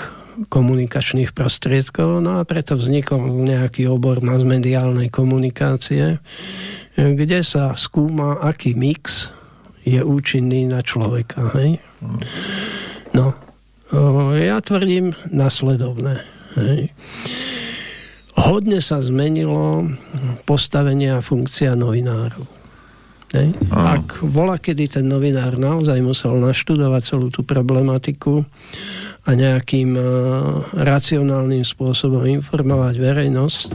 komunikačných prostriedkov, no a preto vznikol nejaký obor masmediálnej komunikácie, kde sa skúma, aký mix je účinný na človeka. Hej? No, ja tvrdím nasledovné. Hej hodne sa zmenilo postavenie a funkcia novinárov. Ak bola, kedy ten novinár naozaj musel naštudovať celú tú problematiku a nejakým uh, racionálnym spôsobom informovať verejnosť,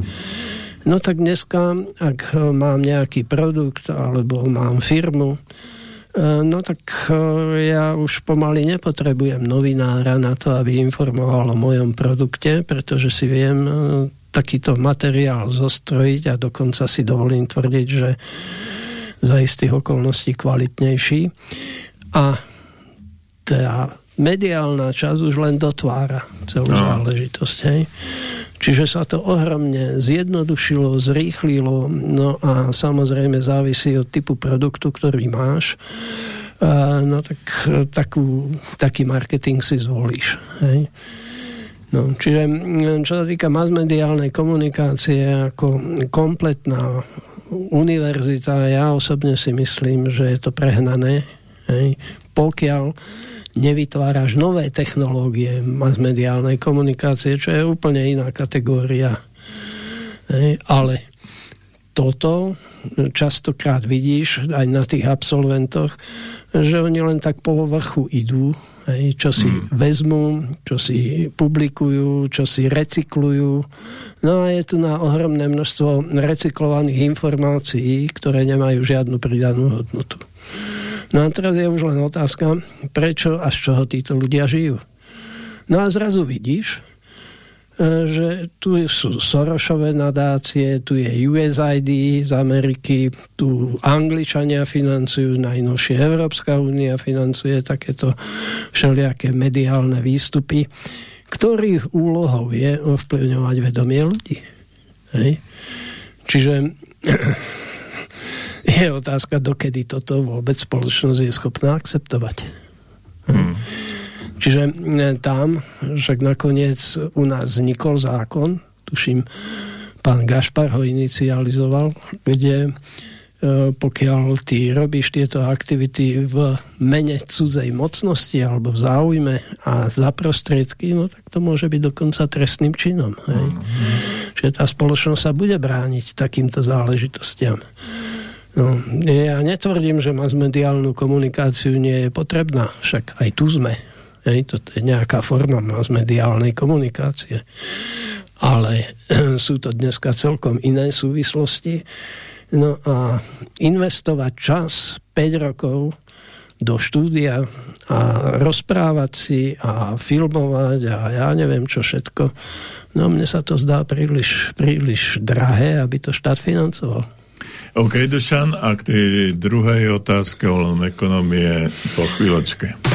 no tak dneska, ak mám nejaký produkt alebo mám firmu, uh, no tak uh, ja už pomaly nepotrebujem novinára na to, aby informoval o mojom produkte, pretože si viem takýto materiál zostrojiť a dokonca si dovolím tvrdiť, že za istých okolností kvalitnejší. A tá mediálna časť už len dotvára celú no. záležitosť. Hej. Čiže sa to ohromne zjednodušilo, zrýchlilo, no a samozrejme závisí od typu produktu, ktorý máš. no tak takú, taký marketing si zvolíš. Hej. No, čiže čo sa týka masmediálnej komunikácie ako kompletná univerzita, ja osobne si myslím, že je to prehnané. Hej. Pokiaľ nevytváraš nové technológie masmediálnej komunikácie, čo je úplne iná kategória. Hej. Ale toto častokrát vidíš aj na tých absolventoch, že oni len tak po vrchu idú, hej, čo si mm. vezmú, čo si publikujú, čo si recyklujú. No a je tu na ohromné množstvo recyklovaných informácií, ktoré nemajú žiadnu pridanú hodnotu. No a teraz je už len otázka, prečo a z čoho títo ľudia žijú. No a zrazu vidíš, že tu sú Sorošové nadácie, tu je USAID z Ameriky, tu Angličania financujú, najnovšie Európska únia financuje takéto všelijaké mediálne výstupy, ktorých úlohou je ovplyvňovať vedomie ľudí. Hej? Čiže je otázka, dokedy toto vôbec spoločnosť je schopná akceptovať. Hmm. Čiže e, tam, však nakoniec u nás vznikol zákon, tuším, pán Gašpar ho inicializoval, kde e, pokiaľ ty robíš tieto aktivity v mene cudzej mocnosti alebo v záujme a za prostriedky, no tak to môže byť dokonca trestným činom. Hej? Mm. Čiže tá spoločnosť sa bude brániť takýmto záležitostiam. No, ja netvrdím, že masmediálnu komunikáciu nie je potrebná, však aj tu sme. Hej, toto je nejaká forma masmediálnej komunikácie. Ale sú to dneska celkom iné súvislosti. No a investovať čas 5 rokov do štúdia a rozprávať si a filmovať a ja neviem čo všetko. No mne sa to zdá príliš, príliš drahé, aby to štát financoval. OK, Dušan, a k tej druhej otázke o ekonomie po chvíľočke.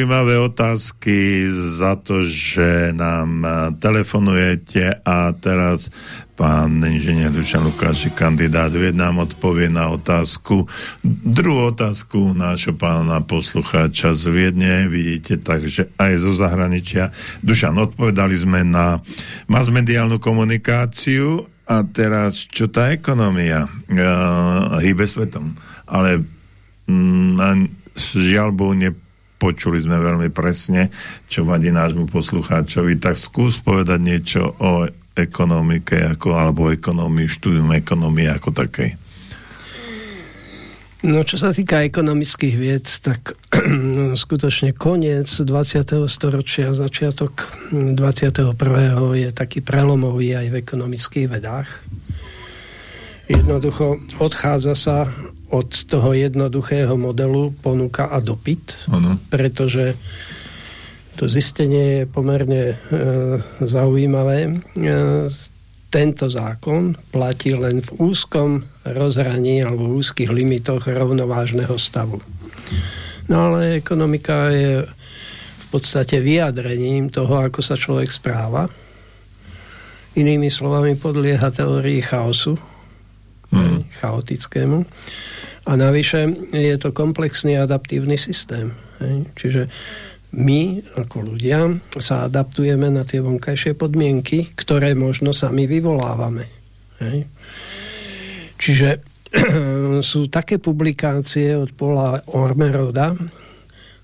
Zaujímavé otázky, za to, že nám telefonujete a teraz pán inžinier Dušan Lukáši, kandidát Vietnam, odpovie na otázku. Druhú otázku nášho pána poslucháča z Viedne, vidíte, takže aj zo zahraničia. Dušan, odpovedali sme na masmediálnu komunikáciu a teraz, čo tá ekonomia uh, hýbe svetom. Ale mm, žiaľ Bohu, nepočuli sme veľmi presne, čo vadí nášmu poslucháčovi, tak skús povedať niečo o ekonomike ako, alebo ekonomii, štúdium ekonomie ako takej. No, čo sa týka ekonomických vied, tak no, skutočne koniec 20. storočia, začiatok 21. je taký prelomový aj v ekonomických vedách. Jednoducho odchádza sa od toho jednoduchého modelu ponuka a dopyt, ano. pretože to zistenie je pomerne e, zaujímavé. E, tento zákon platí len v úzkom rozhraní alebo v úzkých limitoch rovnovážneho stavu. No ale ekonomika je v podstate vyjadrením toho, ako sa človek správa. Inými slovami podlieha teórii chaosu, mm. chaotickému. A navyše je to komplexný adaptívny systém. Hej. Čiže my ako ľudia sa adaptujeme na tie vonkajšie podmienky, ktoré možno sami vyvolávame. Hej. Čiže sú také publikácie od Paula Ormeroda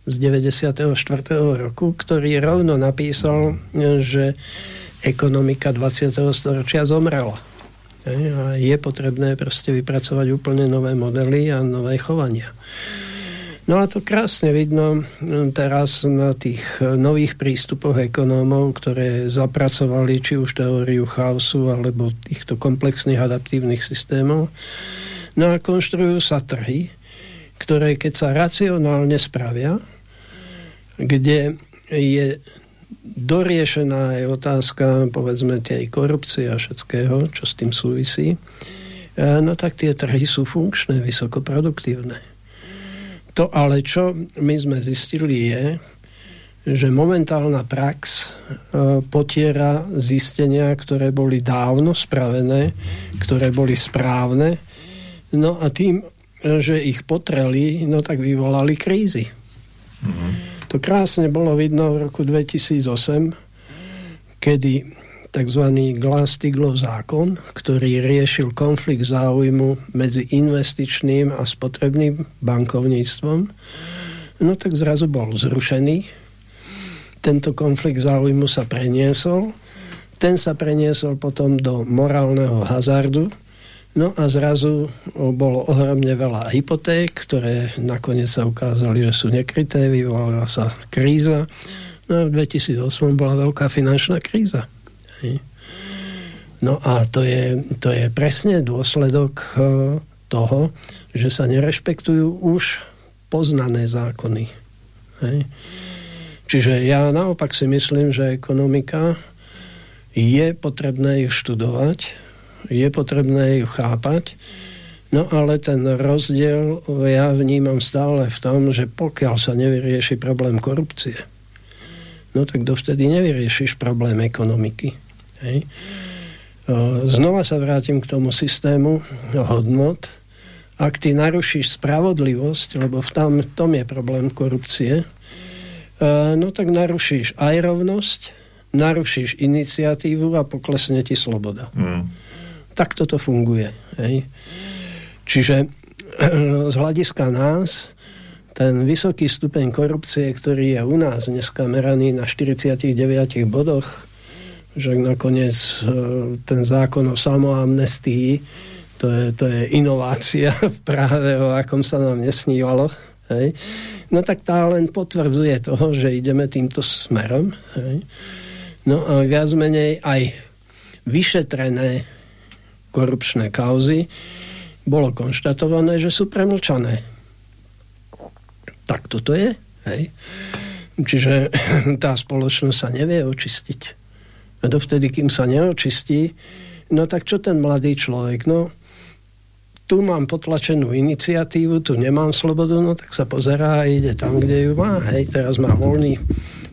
z 94. roku, ktorý rovno napísal, že ekonomika 20. storočia zomrela. A je potrebné proste vypracovať úplne nové modely a nové chovania. No a to krásne vidno teraz na tých nových prístupoch ekonómov, ktoré zapracovali či už teóriu chaosu alebo týchto komplexných adaptívnych systémov. No a konštruujú sa trhy, ktoré keď sa racionálne spravia, kde je doriešená aj otázka, povedzme, tej korupcie a všetkého, čo s tým súvisí, e, no tak tie trhy sú funkčné, vysokoproduktívne. To ale, čo my sme zistili je, že momentálna prax e, potiera zistenia, ktoré boli dávno spravené, ktoré boli správne, no a tým, že ich potreli, no tak vyvolali krízy. Mm-hmm. To krásne bolo vidno v roku 2008, kedy tzv. Glass-Steagallov zákon, ktorý riešil konflikt záujmu medzi investičným a spotrebným bankovníctvom, no tak zrazu bol zrušený. Tento konflikt záujmu sa preniesol. Ten sa preniesol potom do morálneho hazardu, No a zrazu bolo ohromne veľa hypoték, ktoré nakoniec sa ukázali, že sú nekryté, vyvolala sa kríza. No a v 2008 bola veľká finančná kríza. No a to je, to je presne dôsledok e, toho, že sa nerešpektujú už poznané zákony. Čiže ja naopak si myslím, že ekonomika je potrebné ju študovať, je potrebné ju chápať. No ale ten rozdiel ja vnímam stále v tom, že pokiaľ sa nevyrieši problém korupcie, no tak dovtedy nevyriešiš problém ekonomiky. Hej. Znova sa vrátim k tomu systému hodnot. Ak ty narušíš spravodlivosť, lebo v tom, tom je problém korupcie, no tak narušíš aj rovnosť, narušíš iniciatívu a poklesne ti sloboda. Mm tak toto funguje. Hej. Čiže z hľadiska nás ten vysoký stupeň korupcie, ktorý je u nás dneska meraný na 49 bodoch, že nakoniec e, ten zákon o samoamnestii, to je, to je inovácia v práve, o akom sa nám nesnívalo. Hej. No tak tá len potvrdzuje toho, že ideme týmto smerom. Hej. No a viac menej aj vyšetrené korupčné kauzy, bolo konštatované, že sú premlčané. Tak toto je. Hej. Čiže tá spoločnosť sa nevie očistiť. A dovtedy, kým sa neočistí, no tak čo ten mladý človek? No, tu mám potlačenú iniciatívu, tu nemám slobodu, no tak sa pozerá a ide tam, kde ju má. Hej, teraz má voľný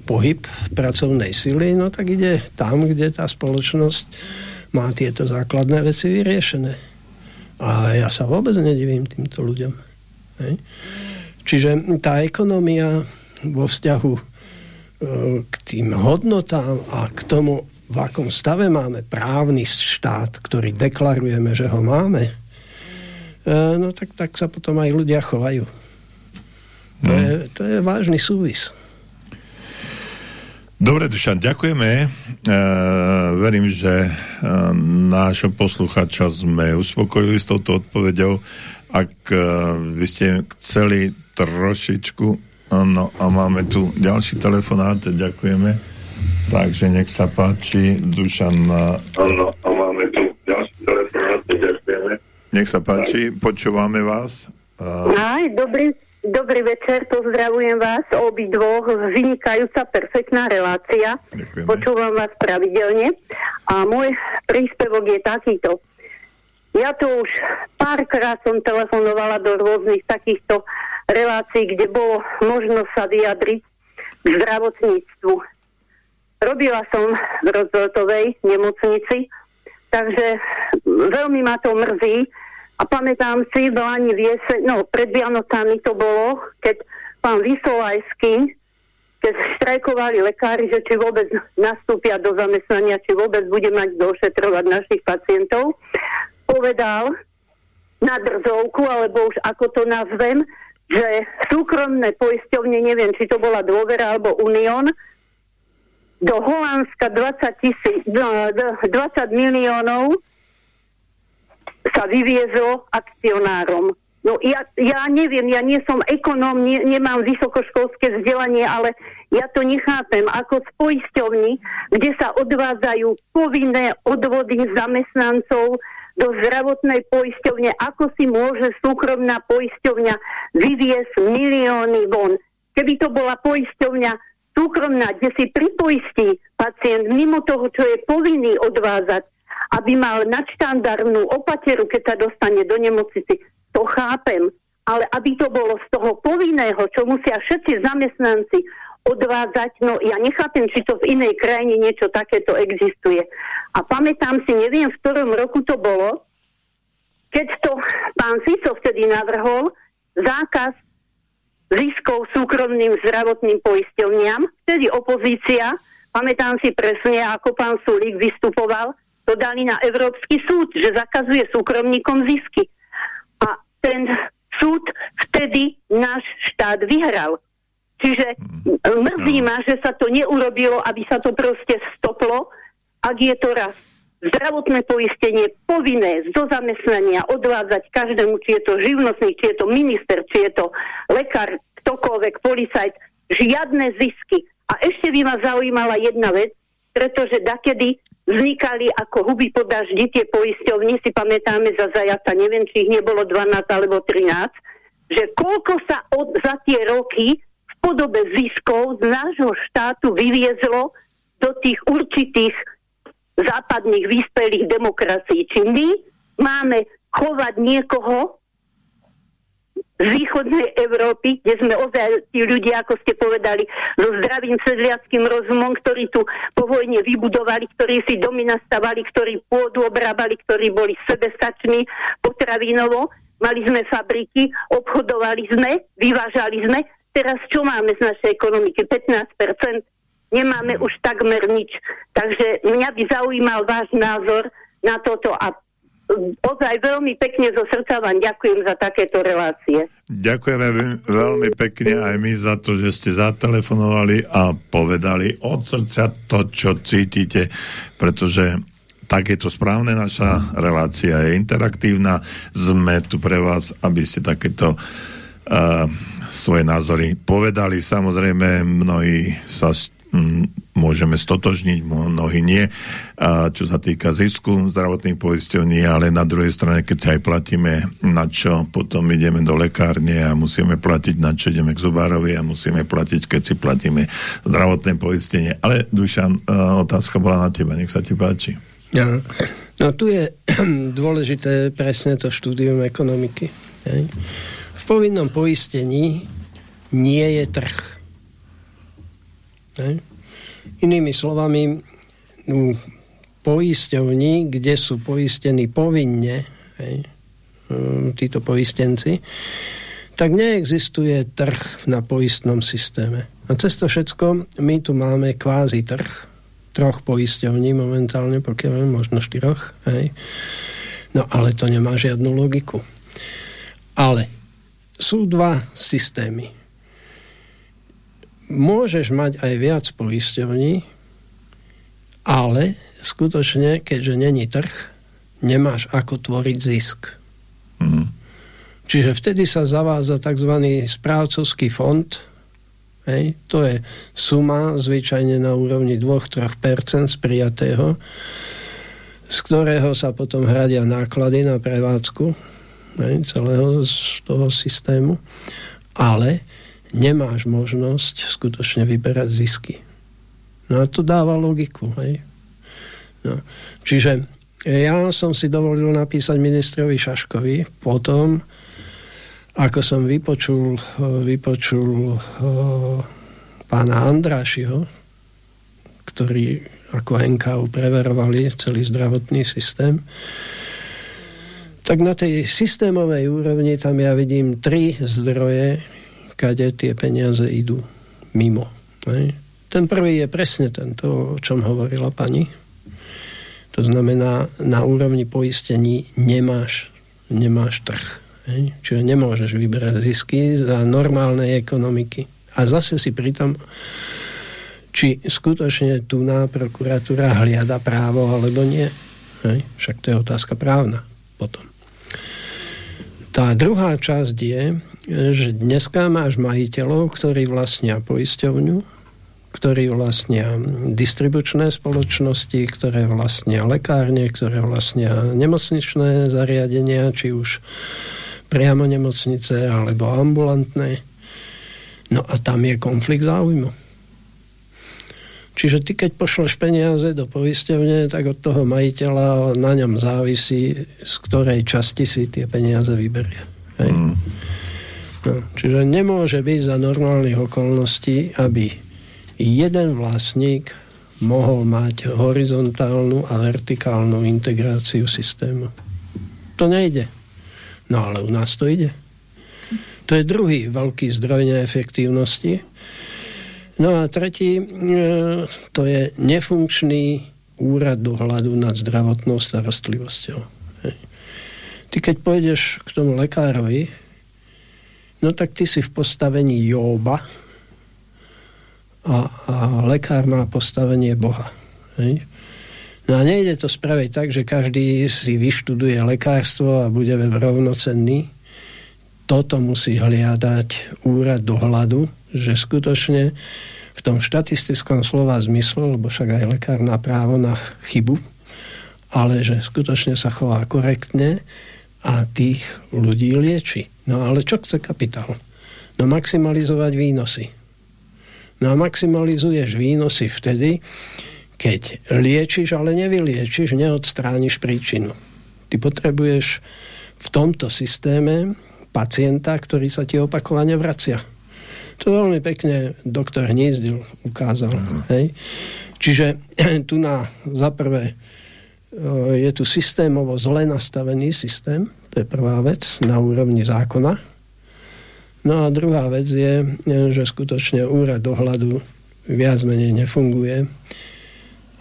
pohyb pracovnej sily, no tak ide tam, kde tá spoločnosť má tieto základné veci vyriešené. A ja sa vôbec nedivím týmto ľuďom. Hej. Čiže tá ekonomia vo vzťahu e, k tým hodnotám a k tomu, v akom stave máme právny štát, ktorý deklarujeme, že ho máme, E, no tak, tak sa potom aj ľudia chovajú. To, no. je, to je vážny súvis. Dobre, Dušan, ďakujeme. E, verím, že e, nášho posluchača sme uspokojili s touto odpovedou. Ak e, vy ste chceli trošičku, no a máme tu ďalší telefonát, ďakujeme. Takže nech sa páči, Dušan. Áno, a máme tu ďalší telefonát, ďakujeme. Nech sa páči, počúvame vás. Aj, dobrý, dobrý večer, pozdravujem vás obi dvoch, vynikajúca, perfektná relácia. Ďakujeme. Počúvam vás pravidelne a môj príspevok je takýto. Ja tu už párkrát som telefonovala do rôznych takýchto relácií, kde bolo možno sa vyjadriť k zdravotníctvu. Robila som v rozletovej nemocnici, takže veľmi ma to mrzí, a pamätám si, v Lani Viese, no pred Vianocami to bolo, keď pán Vysolajský, keď štrajkovali lekári, že či vôbec nastúpia do zamestnania, či vôbec bude mať došetrovať našich pacientov, povedal na drzovku, alebo už ako to nazvem, že súkromné poisťovne, neviem, či to bola dôvera alebo Unión, do Holandska 20, tisí, 20 miliónov sa vyviezlo akcionárom. No ja, ja neviem, ja nie som ekonóm, nie, nemám vysokoškolské vzdelanie, ale ja to nechápem. Ako z poisťovní, kde sa odvádzajú povinné odvody zamestnancov do zdravotnej poisťovne, ako si môže súkromná poisťovňa vyviesť milióny von. Keby to bola poisťovňa súkromná, kde si pripoistí pacient mimo toho, čo je povinný odvázať, aby mal nadštandardnú opateru, keď sa dostane do nemocnici, to chápem. Ale aby to bolo z toho povinného, čo musia všetci zamestnanci odvádzať, no ja nechápem, či to v inej krajine niečo takéto existuje. A pamätám si, neviem, v ktorom roku to bolo, keď to pán Fico vtedy navrhol zákaz ziskov súkromným zdravotným poisťovniam, vtedy opozícia, pamätám si presne, ako pán Sulík vystupoval, to dali na Európsky súd, že zakazuje súkromníkom zisky. A ten súd vtedy náš štát vyhral. Čiže mhm. mrzí ma, že sa to neurobilo, aby sa to proste stoplo, ak je to raz zdravotné poistenie povinné zo zamestnania odvádzať každému, či je to živnostník, či je to minister, či je to lekár, ktokoľvek, policajt, žiadne zisky. A ešte by ma zaujímala jedna vec, pretože dakedy vznikali ako huby po daždi tie poisťovny, si pamätáme za zajaca, neviem, či ich nebolo 12 alebo 13, že koľko sa od, za tie roky v podobe ziskov z nášho štátu vyviezlo do tých určitých západných vyspelých demokracií. Či my máme chovať niekoho z východnej Európy, kde sme ozaj tí ľudia, ako ste povedali, so zdravým sedliackým rozumom, ktorí tu po vojne vybudovali, ktorí si domy nastavali, ktorí pôdu obrábali, ktorí boli sebestační potravinovo, mali sme fabriky, obchodovali sme, vyvážali sme. Teraz čo máme z našej ekonomiky? 15%? Nemáme už takmer nič. Takže mňa by zaujímal váš názor na toto a ozaj veľmi pekne zo srdca vám ďakujem za takéto relácie. Ďakujeme veľmi pekne aj my za to, že ste zatelefonovali a povedali od srdca to, čo cítite, pretože tak je to správne, naša relácia je interaktívna, sme tu pre vás, aby ste takéto uh, svoje názory povedali. Samozrejme, mnohí sa môžeme stotožniť, mnohí nie, a čo sa týka zisku zdravotných poisťovní, ale na druhej strane, keď sa aj platíme, na čo potom ideme do lekárne a musíme platiť, na čo ideme k zubárovi a musíme platiť, keď si platíme zdravotné poistenie. Ale Dušan, otázka bola na teba, nech sa ti páči. Ja, No tu je dôležité presne to štúdium ekonomiky. V povinnom poistení nie je trh. Hej. Inými slovami, u poisťovní, kde sú poistení povinne hej, e, títo poistenci, tak neexistuje trh na poistnom systéme. A cez to všetko my tu máme kvázi trh, troch poisťovní momentálne, pokiaľ možno štyroch. Hej. No ale to nemá žiadnu logiku. Ale sú dva systémy. Môžeš mať aj viac poisťovní, ale skutočne, keďže není trh, nemáš ako tvoriť zisk. Mm. Čiže vtedy sa zavádza tzv. správcovský fond. Hej, to je suma zvyčajne na úrovni 2-3% z prijatého, z ktorého sa potom hradia náklady na prevádzku hej, celého z toho systému. Ale nemáš možnosť skutočne vyberať zisky. No a to dáva logiku. Hej. No. Čiže ja som si dovolil napísať ministrovi Šaškovi potom, ako som vypočul, vypočul pána Andrášiho, ktorý ako NKU preverovali celý zdravotný systém, tak na tej systémovej úrovni tam ja vidím tri zdroje, kade tie peniaze idú mimo. Ne? Ten prvý je presne tento, o čom hovorila pani. To znamená, na úrovni poistení nemáš, nemáš trh. Hej? Čiže nemôžeš vyberať zisky za normálnej ekonomiky. A zase si pritom či skutočne tu na prokuratúra hliada právo alebo nie. Hej? Však to je otázka právna potom. Tá druhá časť je, že dneska máš majiteľov, ktorí vlastnia poisťovňu, ktorí vlastnia distribučné spoločnosti, ktoré vlastnia lekárne, ktoré vlastnia nemocničné zariadenia, či už priamo nemocnice alebo ambulantné. No a tam je konflikt záujmu. Čiže ty, keď pošleš peniaze do poisťovne, tak od toho majiteľa na ňom závisí, z ktorej časti si tie peniaze vyberie. Hej? Mm. No, čiže nemôže byť za normálnych okolností, aby jeden vlastník mohol mať horizontálnu a vertikálnu integráciu systému. To nejde. No ale u nás to ide. To je druhý veľký zdroj neefektívnosti. No a tretí, e, to je nefunkčný úrad dohľadu nad zdravotnou starostlivosťou. Ty keď pôjdeš k tomu lekárovi, no tak ty si v postavení Jóba a, a lekár má postavenie Boha. Hej? No a nejde to spraviť tak, že každý si vyštuduje lekárstvo a bude rovnocenný. Toto musí hliadať úrad dohľadu, že skutočne v tom štatistickom slova zmyslu, lebo však aj lekár má právo na chybu, ale že skutočne sa chová korektne a tých ľudí lieči. No ale čo chce kapitál? No maximalizovať výnosy. No a maximalizuješ výnosy vtedy, keď liečiš, ale nevyliečiš, neodstrániš príčinu. Ty potrebuješ v tomto systéme pacienta, ktorý sa ti opakovane vracia. To veľmi pekne doktor Hnízdil ukázal. Uh-huh. Hej. Čiže tu na, za prvé e, je tu systémovo zle nastavený systém, to je prvá vec na úrovni zákona. No a druhá vec je, že skutočne úrad dohľadu viac menej nefunguje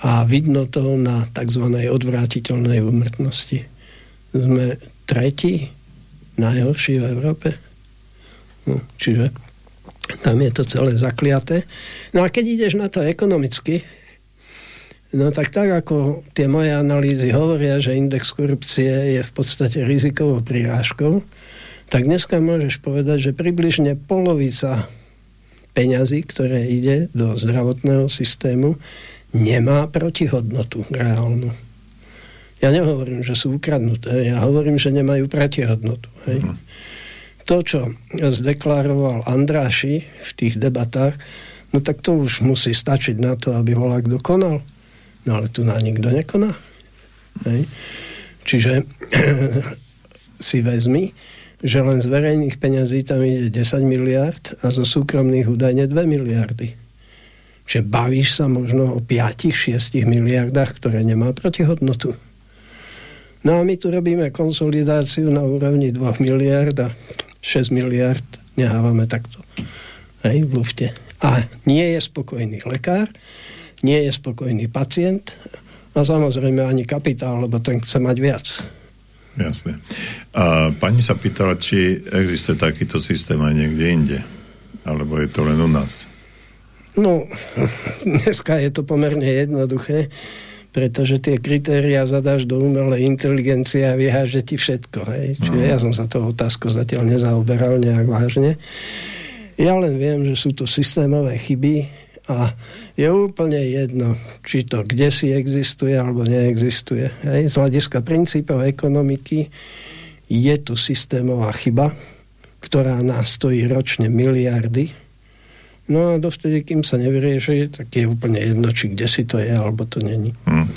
a vidno to na tzv. odvrátiteľnej úmrtnosti. Sme tretí najhorší v Európe. No, čiže tam je to celé zakliaté. No a keď ideš na to ekonomicky, no tak tak ako tie moje analýzy hovoria, že index korupcie je v podstate rizikovou prirážkou, tak dneska môžeš povedať, že približne polovica peňazí, ktoré ide do zdravotného systému, nemá protihodnotu reálnu. Ja nehovorím, že sú ukradnuté, ja hovorím, že nemajú protihodnotu. Hej. Mm. To, čo zdeklaroval Andráši v tých debatách, no tak to už musí stačiť na to, aby volák dokonal. No ale tu na nikto nekoná. Hej. Čiže si vezmi, že len z verejných peňazí tam ide 10 miliard a zo súkromných údajne 2 miliardy. Čiže bavíš sa možno o 5-6 miliardách, ktoré nemá protihodnotu. No a my tu robíme konsolidáciu na úrovni 2 miliard a 6 miliard nehávame takto. Hej, v lufte. A nie je spokojný lekár, nie je spokojný pacient a samozrejme ani kapitál, lebo ten chce mať viac. Jasne. A pani sa pýtala, či existuje takýto systém aj niekde inde. Alebo je to len u nás? No, dneska je to pomerne jednoduché, pretože tie kritéria zadáš do umelej inteligencie a vyháže ti všetko. Hej? Čiže ja som sa toho otázku zatiaľ nezaoberal nejak vážne. Ja len viem, že sú to systémové chyby, a je úplne jedno, či to kde si existuje alebo neexistuje. Hej. Z hľadiska princípov ekonomiky je tu systémová chyba, ktorá nás stojí ročne miliardy. No a dovtedy, kým sa nevyrieši, tak je úplne jedno, či kde si to je, alebo to není. Hmm.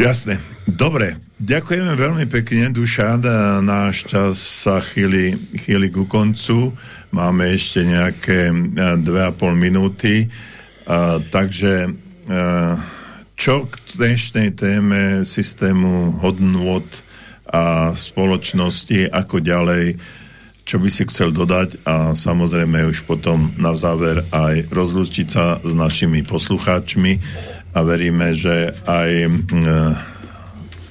Jasné. Dobre, ďakujeme veľmi pekne, Dušan. Náš čas sa chýli, chýli ku koncu. Máme ešte nejaké eh, dve a pol minúty. A, takže a, eh, čo k dnešnej téme systému hodnôt a spoločnosti, ako ďalej, čo by si chcel dodať a samozrejme už potom na záver aj rozlučiť sa s našimi poslucháčmi a veríme, že aj e,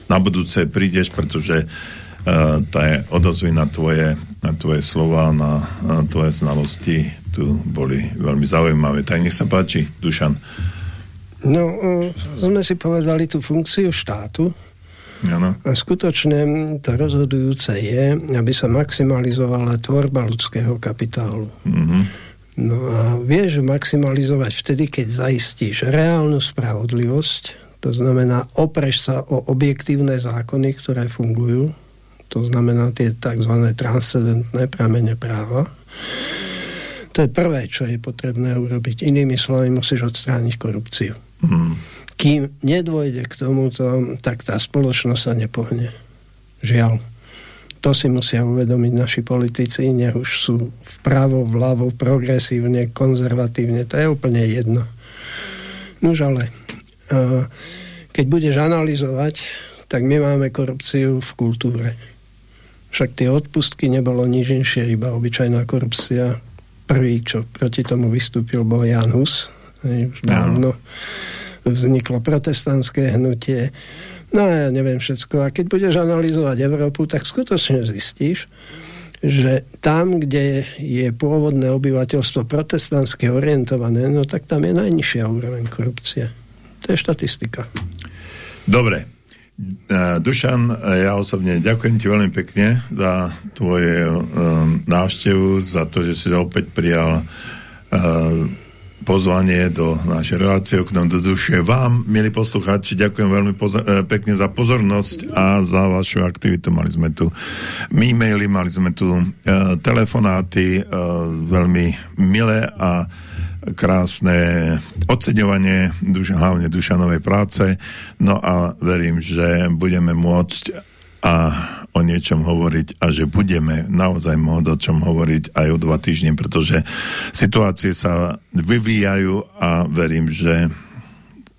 na budúce prídeš, pretože uh, tá odozvy na tvoje, na tvoje slova, na, na tvoje znalosti tu boli veľmi zaujímavé. Tak nech sa páči, Dušan. No, uh, sme si povedali tú funkciu štátu, Ano. A skutočne to rozhodujúce je, aby sa maximalizovala tvorba ľudského kapitálu. Mm-hmm. No a vieš maximalizovať vtedy, keď zaistíš reálnu spravodlivosť, to znamená, opreš sa o objektívne zákony, ktoré fungujú. To znamená tie tzv. transcendentné pramene práva. To je prvé, čo je potrebné urobiť. Inými slovami, musíš odstrániť korupciu. Mm. Kým nedôjde k tomuto, tak tá spoločnosť sa nepohne. Žiaľ. To si musia uvedomiť naši politici, nech už sú vpravo, vľavo, progresívne, konzervatívne. To je úplne jedno. Nož ale keď budeš analyzovať, tak my máme korupciu v kultúre. Však tie odpustky nebolo nič inšie, iba obyčajná korupcia. Prvý, čo proti tomu vystúpil, bol Jan Hus. Už dávno vzniklo protestantské hnutie. No a ja neviem všetko. A keď budeš analyzovať Európu, tak skutočne zistíš, že tam, kde je pôvodné obyvateľstvo protestantsky orientované, no tak tam je najnižšia úroveň korupcie. To je štatistika. Dobre. Dušan, ja osobne ďakujem ti veľmi pekne za tvoje um, návštevu, za to, že si opäť prijal uh, pozvanie do našej relácie oknom do duše. Vám, milí poslucháči, ďakujem veľmi pekne za pozornosť a za vašu aktivitu. Mali sme tu e-maily, mali sme tu uh, telefonáty, uh, veľmi milé a krásne oceňovanie duš, hlavne Dušanovej práce. No a verím, že budeme môcť a o niečom hovoriť a že budeme naozaj môcť o čom hovoriť aj o dva týždne, pretože situácie sa vyvíjajú a verím, že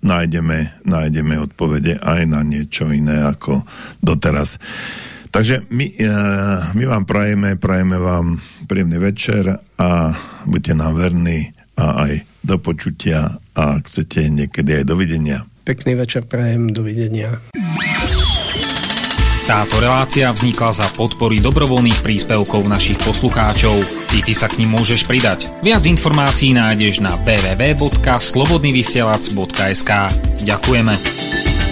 nájdeme, nájdeme odpovede aj na niečo iné ako doteraz. Takže my, eh, my vám prajeme, prajeme vám príjemný večer a buďte nám verní a aj do počutia a ak chcete niekedy aj dovidenia. Pekný večer prajem, dovidenia. Táto relácia vznikla za podpory dobrovoľných príspevkov našich poslucháčov. Ty, ty sa k ním môžeš pridať. Viac informácií nájdeš na www.slobodnyvysielac.sk Ďakujeme.